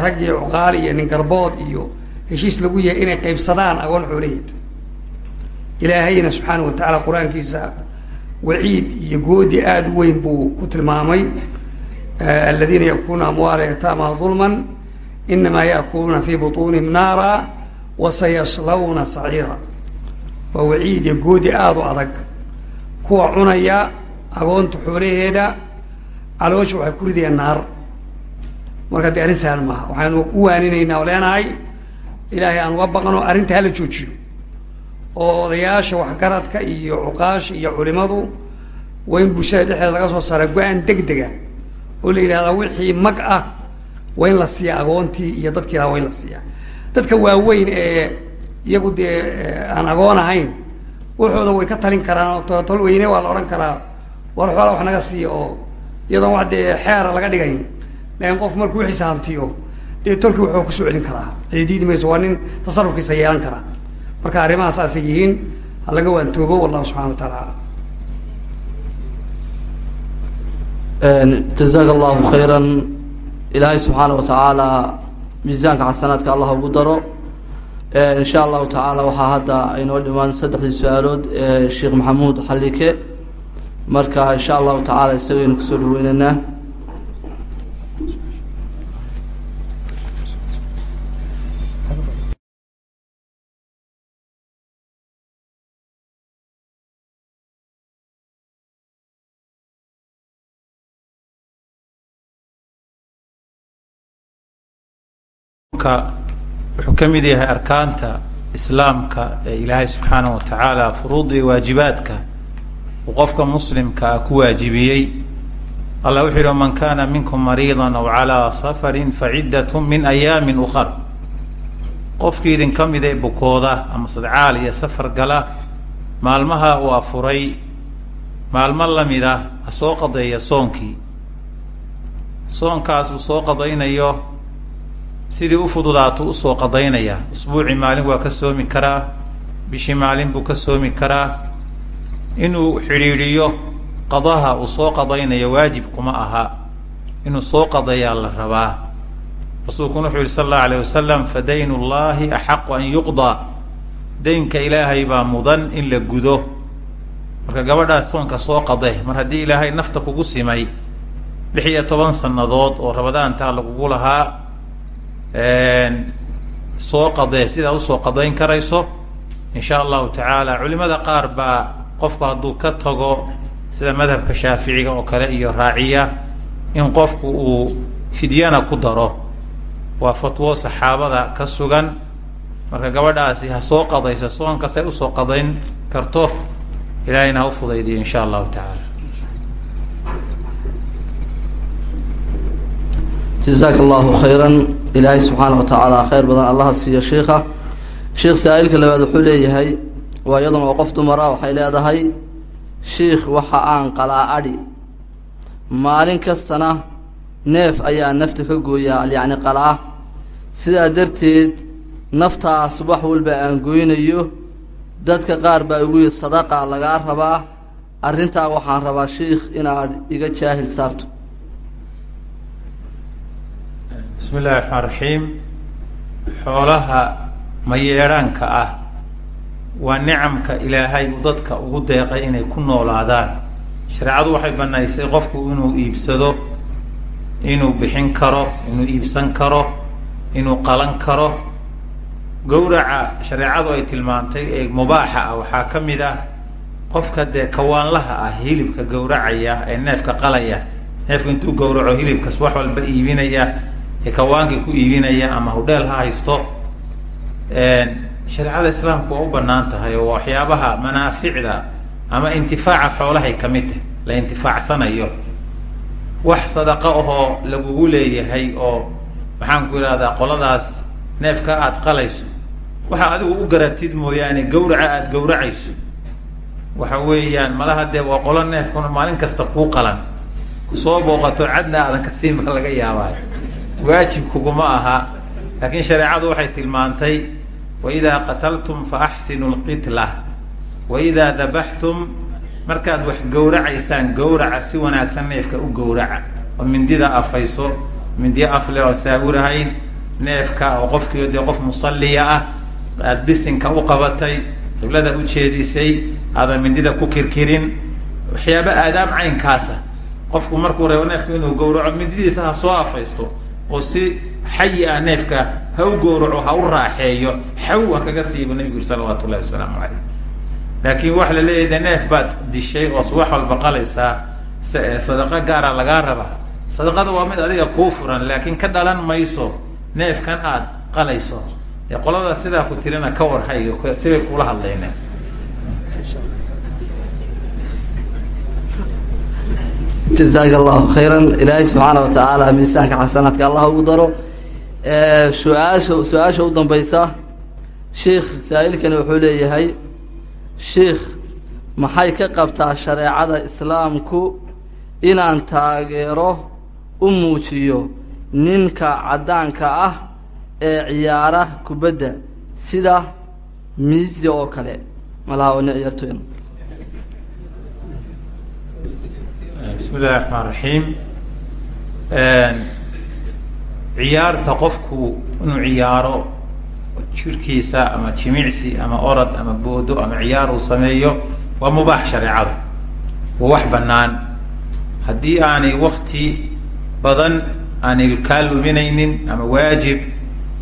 Speaker 1: raggii cuqaali iyo nin garbood iyo heshiis lagu yahay inay qaybsadaan agoon xoolaheed. Ilaahayna subxaana wa tacaala qur'aankiisa waciid iyo goodi aada u weyn buu ku tilmaamay aladiina yakuuna amwaala yataama dulman inamaa yaakuluuna fi butuunihim naara wasayaslawna saciira waa waciid iyo goodi aada u adag kuwa cunaya agoonta xoolaheeda caloosha waxay ku ridayaan naar marka dee arrin sahlan maaha waxaynu u waaninaynaa oo leenahay ilaahay aan uga baqano arrinta hala joojiyo oo odayaasha waxgaradka iyo cuqaasha iyo culimadu waa in bulshada dhexdeeda laga soo saara go'aan deg oo la yidhahdaa wixii mag ah waa in la siiya agoontii iyo dadkii lahaa waa in la siiya dadka waaweyn ee iyagu dee aan agoon ahayn waxooda way ka talin karaan oo tol weyne waa la odhan karaa war xoola wax naga siiya oo iyadoon wax dee xeera laga dhigayn laakiin qof markuu wixiisa hantiyo dee tolkii wuxuu ku soo celin karaa. Cidiidi mayso waa nin tasarufkiisa yeelan karaa. Marka arrimaha saasay yihiin ha laga waantoobo wallahu subxana wa taala
Speaker 4: jazaaka allahu khayra ilaahay subxaana wa tacaala miisaanka xasanaadka allah ugu daro. In sha allahu tacaala waxaa hadda aynoo dhimaan saddexdii su'aalood ee sheekh maxamuud xallike marka in sha allahu tacaala isagaynu ku soo dhaweyneynaa
Speaker 3: wuxuu ka mid yahay arkaanta islaamka ee ilaahay subxaanaه wa tacaala furuud iyo waajibaadka uu qofka muslimka ah ku waajibiyey. Allah wuxuu yihi man kana minkum mariida aw calىa safari faciddat min ayaami ukar qofkii idinka mid ee bukooda ama sadcaal iyo safar gala maalmaha uu afuray maalmo la mid ah ha soo qadeeya soonkii. Soonkaas uu soo qadaynayo sidii u fududaato u soo qadaynaya usbuucii maalin waa ka soomi karaa bishii maalin buu ka soomi karaa. Inuu xidhiidhiyo qadaha uu soo qadaynayo waajib kuma aha. Inuu soo qadayaa la rabaa. Rasuulkuna wuxuu yihi sala allahu alayh wasalam fa dayn ullahi axaqu an yuqdaa daynka ilaahay baa mudan in la gudo. Marka gabadhaas soonka soo qade mar haddii ilaahay nafta kugu simay lix iyo toban sannadood oo rabadaantaa lagugu lahaa soo qadee sidaa u soo qadayn karayso in sha allahu tacaala culimada qaar baa qofku hadduu ka tago sida madhabka shaaficiga oo kale iyo raaciya in qofku uu fidyana ku daro. Waa fatwo saxaabada ka sugan. Marka gabadhaasi ha soo qadayso soonkasay u soo qadayn karto ilaahayna ha u fudaydiyo in sha allahu tacaala
Speaker 4: jazaaka allahu khayran. Ilaahay subxaana wa tacaala khayr badan allaha siiyo shiikha sheikh saa-iilka labaad wuxuu leeyahay waa iyadan oo qof dumara waxay leedahay shiikh waxa aan qalaa adhi. Maalin kastana neef ayaa nafta ka gooyaa yacni qalaa. Sidaa darteed naftaa subax walba aan goynayo dadka qaar baa igu yidhi sadaqa lagaa rabaa arrintaa waxaan rabaa shiikh inaad iga jaahil saarto
Speaker 3: bismi illahi raxmaan raxiim xoolaha mayeedhaanka ah waa nicamka ilaahay uu dadka ugu deeqay inay ku noolaadaan. Shareecadu waxay banaysay qofku inuu iibsado inuu bixin karo inuu iibsan karo inuu qalan karo. Gowraca shareecadu ay tilmaantay ee mubaaxa ah waxaa ka mid ah qofka dee kawaanlaha ah hilibka gowracaya ee neefka qalaya neefka intuu gowraco hilibkas wax walba iibinaya ee kawaankii ku iibinaya ama hodheel ha haysto shareecada islaamku waa u bannaan tahay oo waxyaabaha manaaficda ama intifaaca xoolahay ka mid tahy la intifaacsanayo. Wax sadaqo ahoo lagugu leeyahay oo maxaan ku qoladaas neefka aada qalayso waxa adigu u garatid mooyaane gawraca aada gawracayso waxa weeyaan malaha dee waa qolo neefkuna maalin kasta kuu qalan. Kusoo booqato cadna aadan ka siin ba laga yaabaayo waajib kuguma aha. Laakiin shareecadu waxay tilmaantay waidaa qataltum fa axsinu lqitla waidaa dabaxtum markaad wax gowracaysaan gowraca si wanaagsan neefka u gowraca. Oo mindida afayso mindiyo afle oo saawirahayn neefka oo qofkii dee qof musalliya ah aada bisinka u qabatay qiblada u jeedisay aadan mindida ku kirkirin. Waxyaaba aadaab caynkaasa qofku markuu reebo neefka inuu gowraco mindidiisa ha soo afaysto oo si xayi ah neefka ha u gowraco ha u raaxeeyo xaw kaga siibo nabigu yuri salawaatu ullahi wasalaamu calayh. Laakiin waxa la leeyahy de neef baad dishay oo subax walba qalaysaa sadaqo gaara lagaa rabaa. Sadaqada waa mid adiga kuu furan laakiin ka dhalan mayso neefkan aada qalayso. Dee qolada sidaa ku tirina ka war hay sibay kula hadlayna
Speaker 4: jazaaka allahu khayran. Ilaahay subxaana wa tacaala miisaanka xasanaadka allah ugu daro. Su'aasha su'aasha u dambaysa sheikh saa-iilkani wuxuu leeyahay sheikh maxay ka qabtaa shareecada islaamku inaan taageero u muujiyo ninka caddaanka ah ee ciyaara kubadda? Sida miisya oo kale. Malaha wana ciyaartooyna
Speaker 3: bismi illahi raxmaan raxiim ciyaarta qofku inuu ciyaaro jirkiisa ama jimicsi ama orad ama boodo ama ciyaar uu sameeyo waa mubaax shareecadu. Waa wax bannaan. Haddii aanay wakti badan aanay kaa luminaynin ama waajib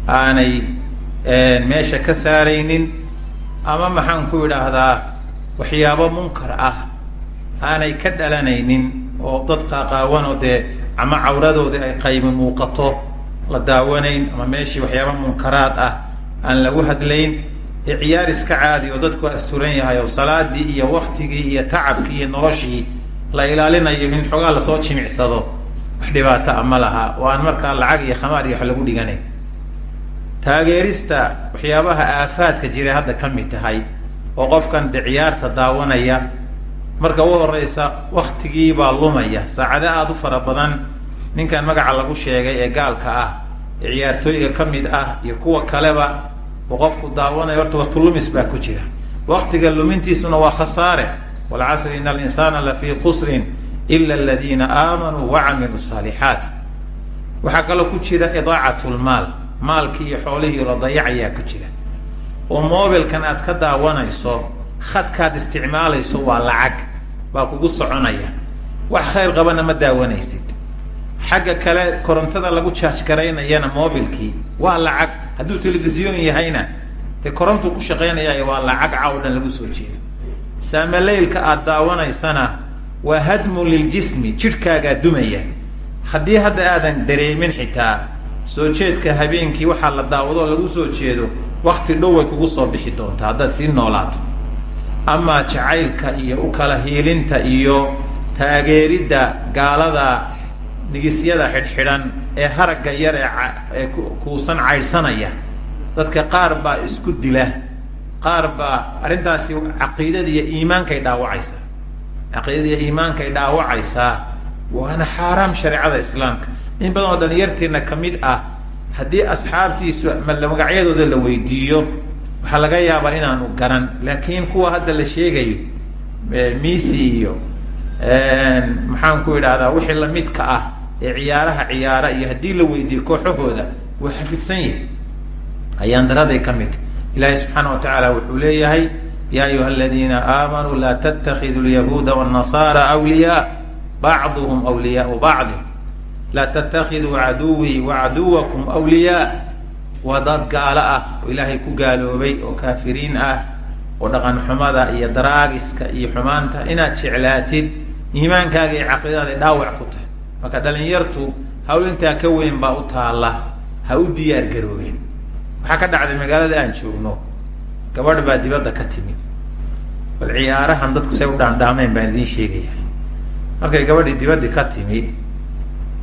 Speaker 3: aanay meesha ka saaraynin ama maxaan ku idhaahdaa waxyaabo munkar ah aanay ka dhalanaynin oo dad qaaqaawanoo dee ama cawradoodii ay qaybi muuqato la daawanayn ama meeshii waxyaaba munkaraad ah aan lagu hadlayn ee ciyaar iska caadi oo dadku asturan yahay oo salaadii iyo waktigii iyo tacabkii iyo noloshii la ilaalinayo in xoogaa la soo jimicsado wax dhibaato a ma laha. Oo aan markaa lacag iyo khamaar iyo wax lagu dhiganayn taageerista waxyaabaha aafaadka jira hadda ka mid tahay oo qofkan de ciyaarta daawanaya marka u horeysa waktigii baa lumaya. Saacado aada u fara badan. Ninkan magaca lagu sheegay ee gaalka ah ee ciyaartooyga ka mid ah iyo kuwa kaleba uu qofku daawanayo horta wakti lumis baa ku jira. Waktiga lumintiisuna waa khasaare. Walcasri in alinsana lafii khusrin ila aladiina aamanuu wacamiluu saalixaat waxaa kaloo ku jira idaacat lmaal maalkii iyo xoolihii la dayacayaa ku jira. Oo mobilkan aad ka daawanayso khadkaad isticmaalayso waa lacag baa kugu soconaya. Wax khayr qabana ma daawanaysid. Xagga kale korontada lagu jaaj garaynayana mobilkii waa lacag. Hadduu telefisyon yahayna dee korontuu ku shaqaynaya waa lacag caw dhan lagu soo jeedo saamaleylka aada daawanaysana waa hadmu liljismi jidhkaagaa dumaya. Haddii hadda aadan dareemin xitaa soo jeedka habeenkii waxaa la daawado lagu soo jeedo wakti dhow way kugu soo bixi doontaa haddaad sii noolaato amaa jacaylka iyo u kala hiilinta iyo taageeridda gaalada nigisyada xidhxidhan ee haragga yar ee kuusan caydhsanaya dadka qaar baa isku dila. Qaar baa arrintaasi caqiidada iyo iimaankay dhaawacaysaa. Caqiidada iyo iimaankay dhaawacaysaa waana xaaraam shareecada islaamka. In badan oo dhalinyarteena ka mid ah haddii asxaabtiisu magacyadooda la weydiiyo waxaa laga yaabaa inaanu garan laakiin kuwa hadda la sheegayo misi iyo maxaan ku idhahdaa wixii lamidka ah ee ciyaaraha ciyaara iyo haddii la weydiiyo kooxahooda waa xafidsan yahay. Ayaan daraday ka mid. Ilaahay subxaana wa tacaala wuxuu leeyahay ya ayuha aladiina aamanuu laa tattakidu lyahuuda wاnnasaara awliyaa bacduhum wliyaau bacdi laa tattakiduu caduwii wacaduwakum wliyaa waa dad gaalo ah oo ilaahay ku gaaloobay oo kaafiriin ah oo dhaqan xumada iyo daraagiska iyo xumaanta inaad jeclaatid iimaankaaga iyo caqiidadaada dhaawac ku tahay. Marka dhalinyartu hawl intaa ka weyn baa u taalla ha u diyaar garoobeen. Waxaa ka dhacday magaalada aan joogno gabadh baa dibadda ka timi bal ciyaarahan dadku say u dhaandhaameen baan idiin sheegaya markay gabadhii dibaddii ka timi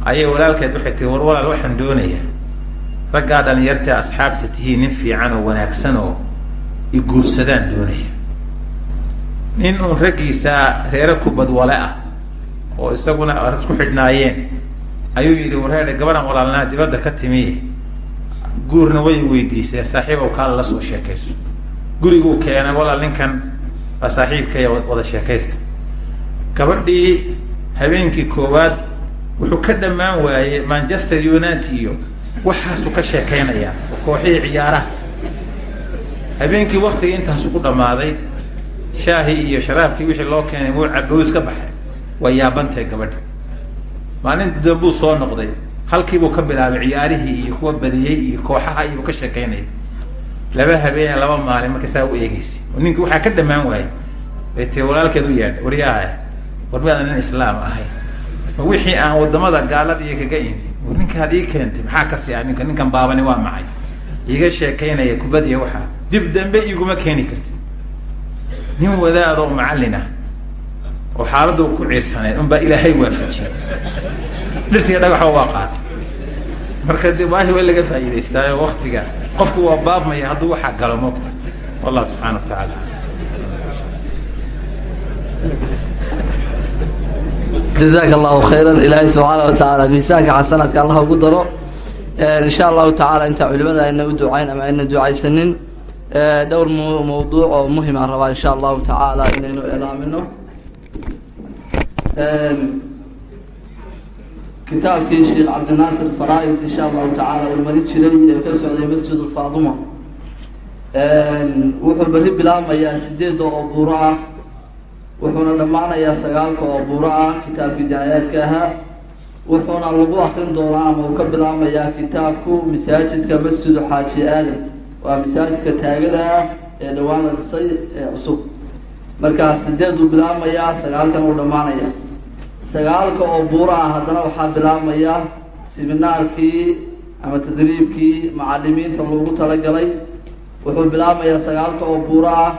Speaker 3: ayay walaalkeed waxay tiri war walaal waxaan doonaya raggaa dhalinyarta asxaabta tihiin nin fiican oo wanaagsan oo iguursadaan doonaya. Nin uun raggiisa reere kubadwale ah oo isaguna isku xidhnaayeen ayuu yidhi wareedhe gabadhan walaalnaa dibadda ka timi guurna way weydiisay saaxiibow kaala la soo sheekayso. Guriguu keenay walaal ninkan waa saaxiibkay wada sheekaysta. Gabadhii habeenkii koowaad wuxuu ka dhammaan waayey manchester united iyo waxaasuu ka sheekaynayaa kooxihii ciyaaraha. Habeenkii waktigii intaasu ku dhammaaday shaahii iyo sharaabkii wixii loo keenay wuu cabbow iska baxay waa yaabantahay gabadha maalinta dambuu soo noqday halkiibuu ka bilaabay ciyaarihii iyo kuwa badiyey iyo kooxaha iyuu ka sheekaynaya laba habeen laba maalin marka saa u eegeysay ninkii waxaa ka dhammaan waayey bay tiri walaalkeed u yeedhay waryaha war miaadan nin islaam ahay? Wixii aan waddamada gaalada iyo kaga imi ninkaad ii keentay maxaa ka si ninka ninkan baabani waa macay. Iiga sheekaynaya kubadiya waxaa dib dambe iguma keeni kartid. Nin wadaad oo macallin ah oo xaaladda ku ciirsaneed unbaa ilaahay waafajiyey. Dhirtiga dhagaxa waa qaaday marka de baahi waa laga faa'iidaystaayo waktiga qofku waa baabmaya hadduu waxaa galo moogta wallah subxana wa tacaala
Speaker 4: jazaaka allahu khayran. Ilaahay subxaana wa tacaala miisaanka xasanaadka allah ugu daro. Insha allahu tacaala intaa culimada ayna u ducayn ama ayna ducaysanin. Dhowr mawduuc oo muhima rabaa insha allahu tacaala inaynu ilaamino kitaabkii sheekh cabdinaasir faraaid insha allahu tacaala uu marin jiray ee ka socday masjid ulfaaduma wuxuu berri bilaabmayaa sideedda oo buuro ah wuxuuna dhammaanayaa sagaalka oo buuro ah kitaabkii jinaayaadka ahaa. Wuxuuna lagu akrin doonaa ama uu ka bilaabmayaa kitaabku masaajidka masjidu xaaji aadan waa masaajidka taagada ah ee dhawaan la dhisay ee cusub. Markaas sideeduu bilaabmayaa sagaalkan uu dhammaanaya sagaalka oo buuro ah haddana waxaa bilaabmaya siminaarkii ama tadriibkii macalimiinta loogu talagalay. Wuxuu bilaabmayaa sagaalka oo buuro ah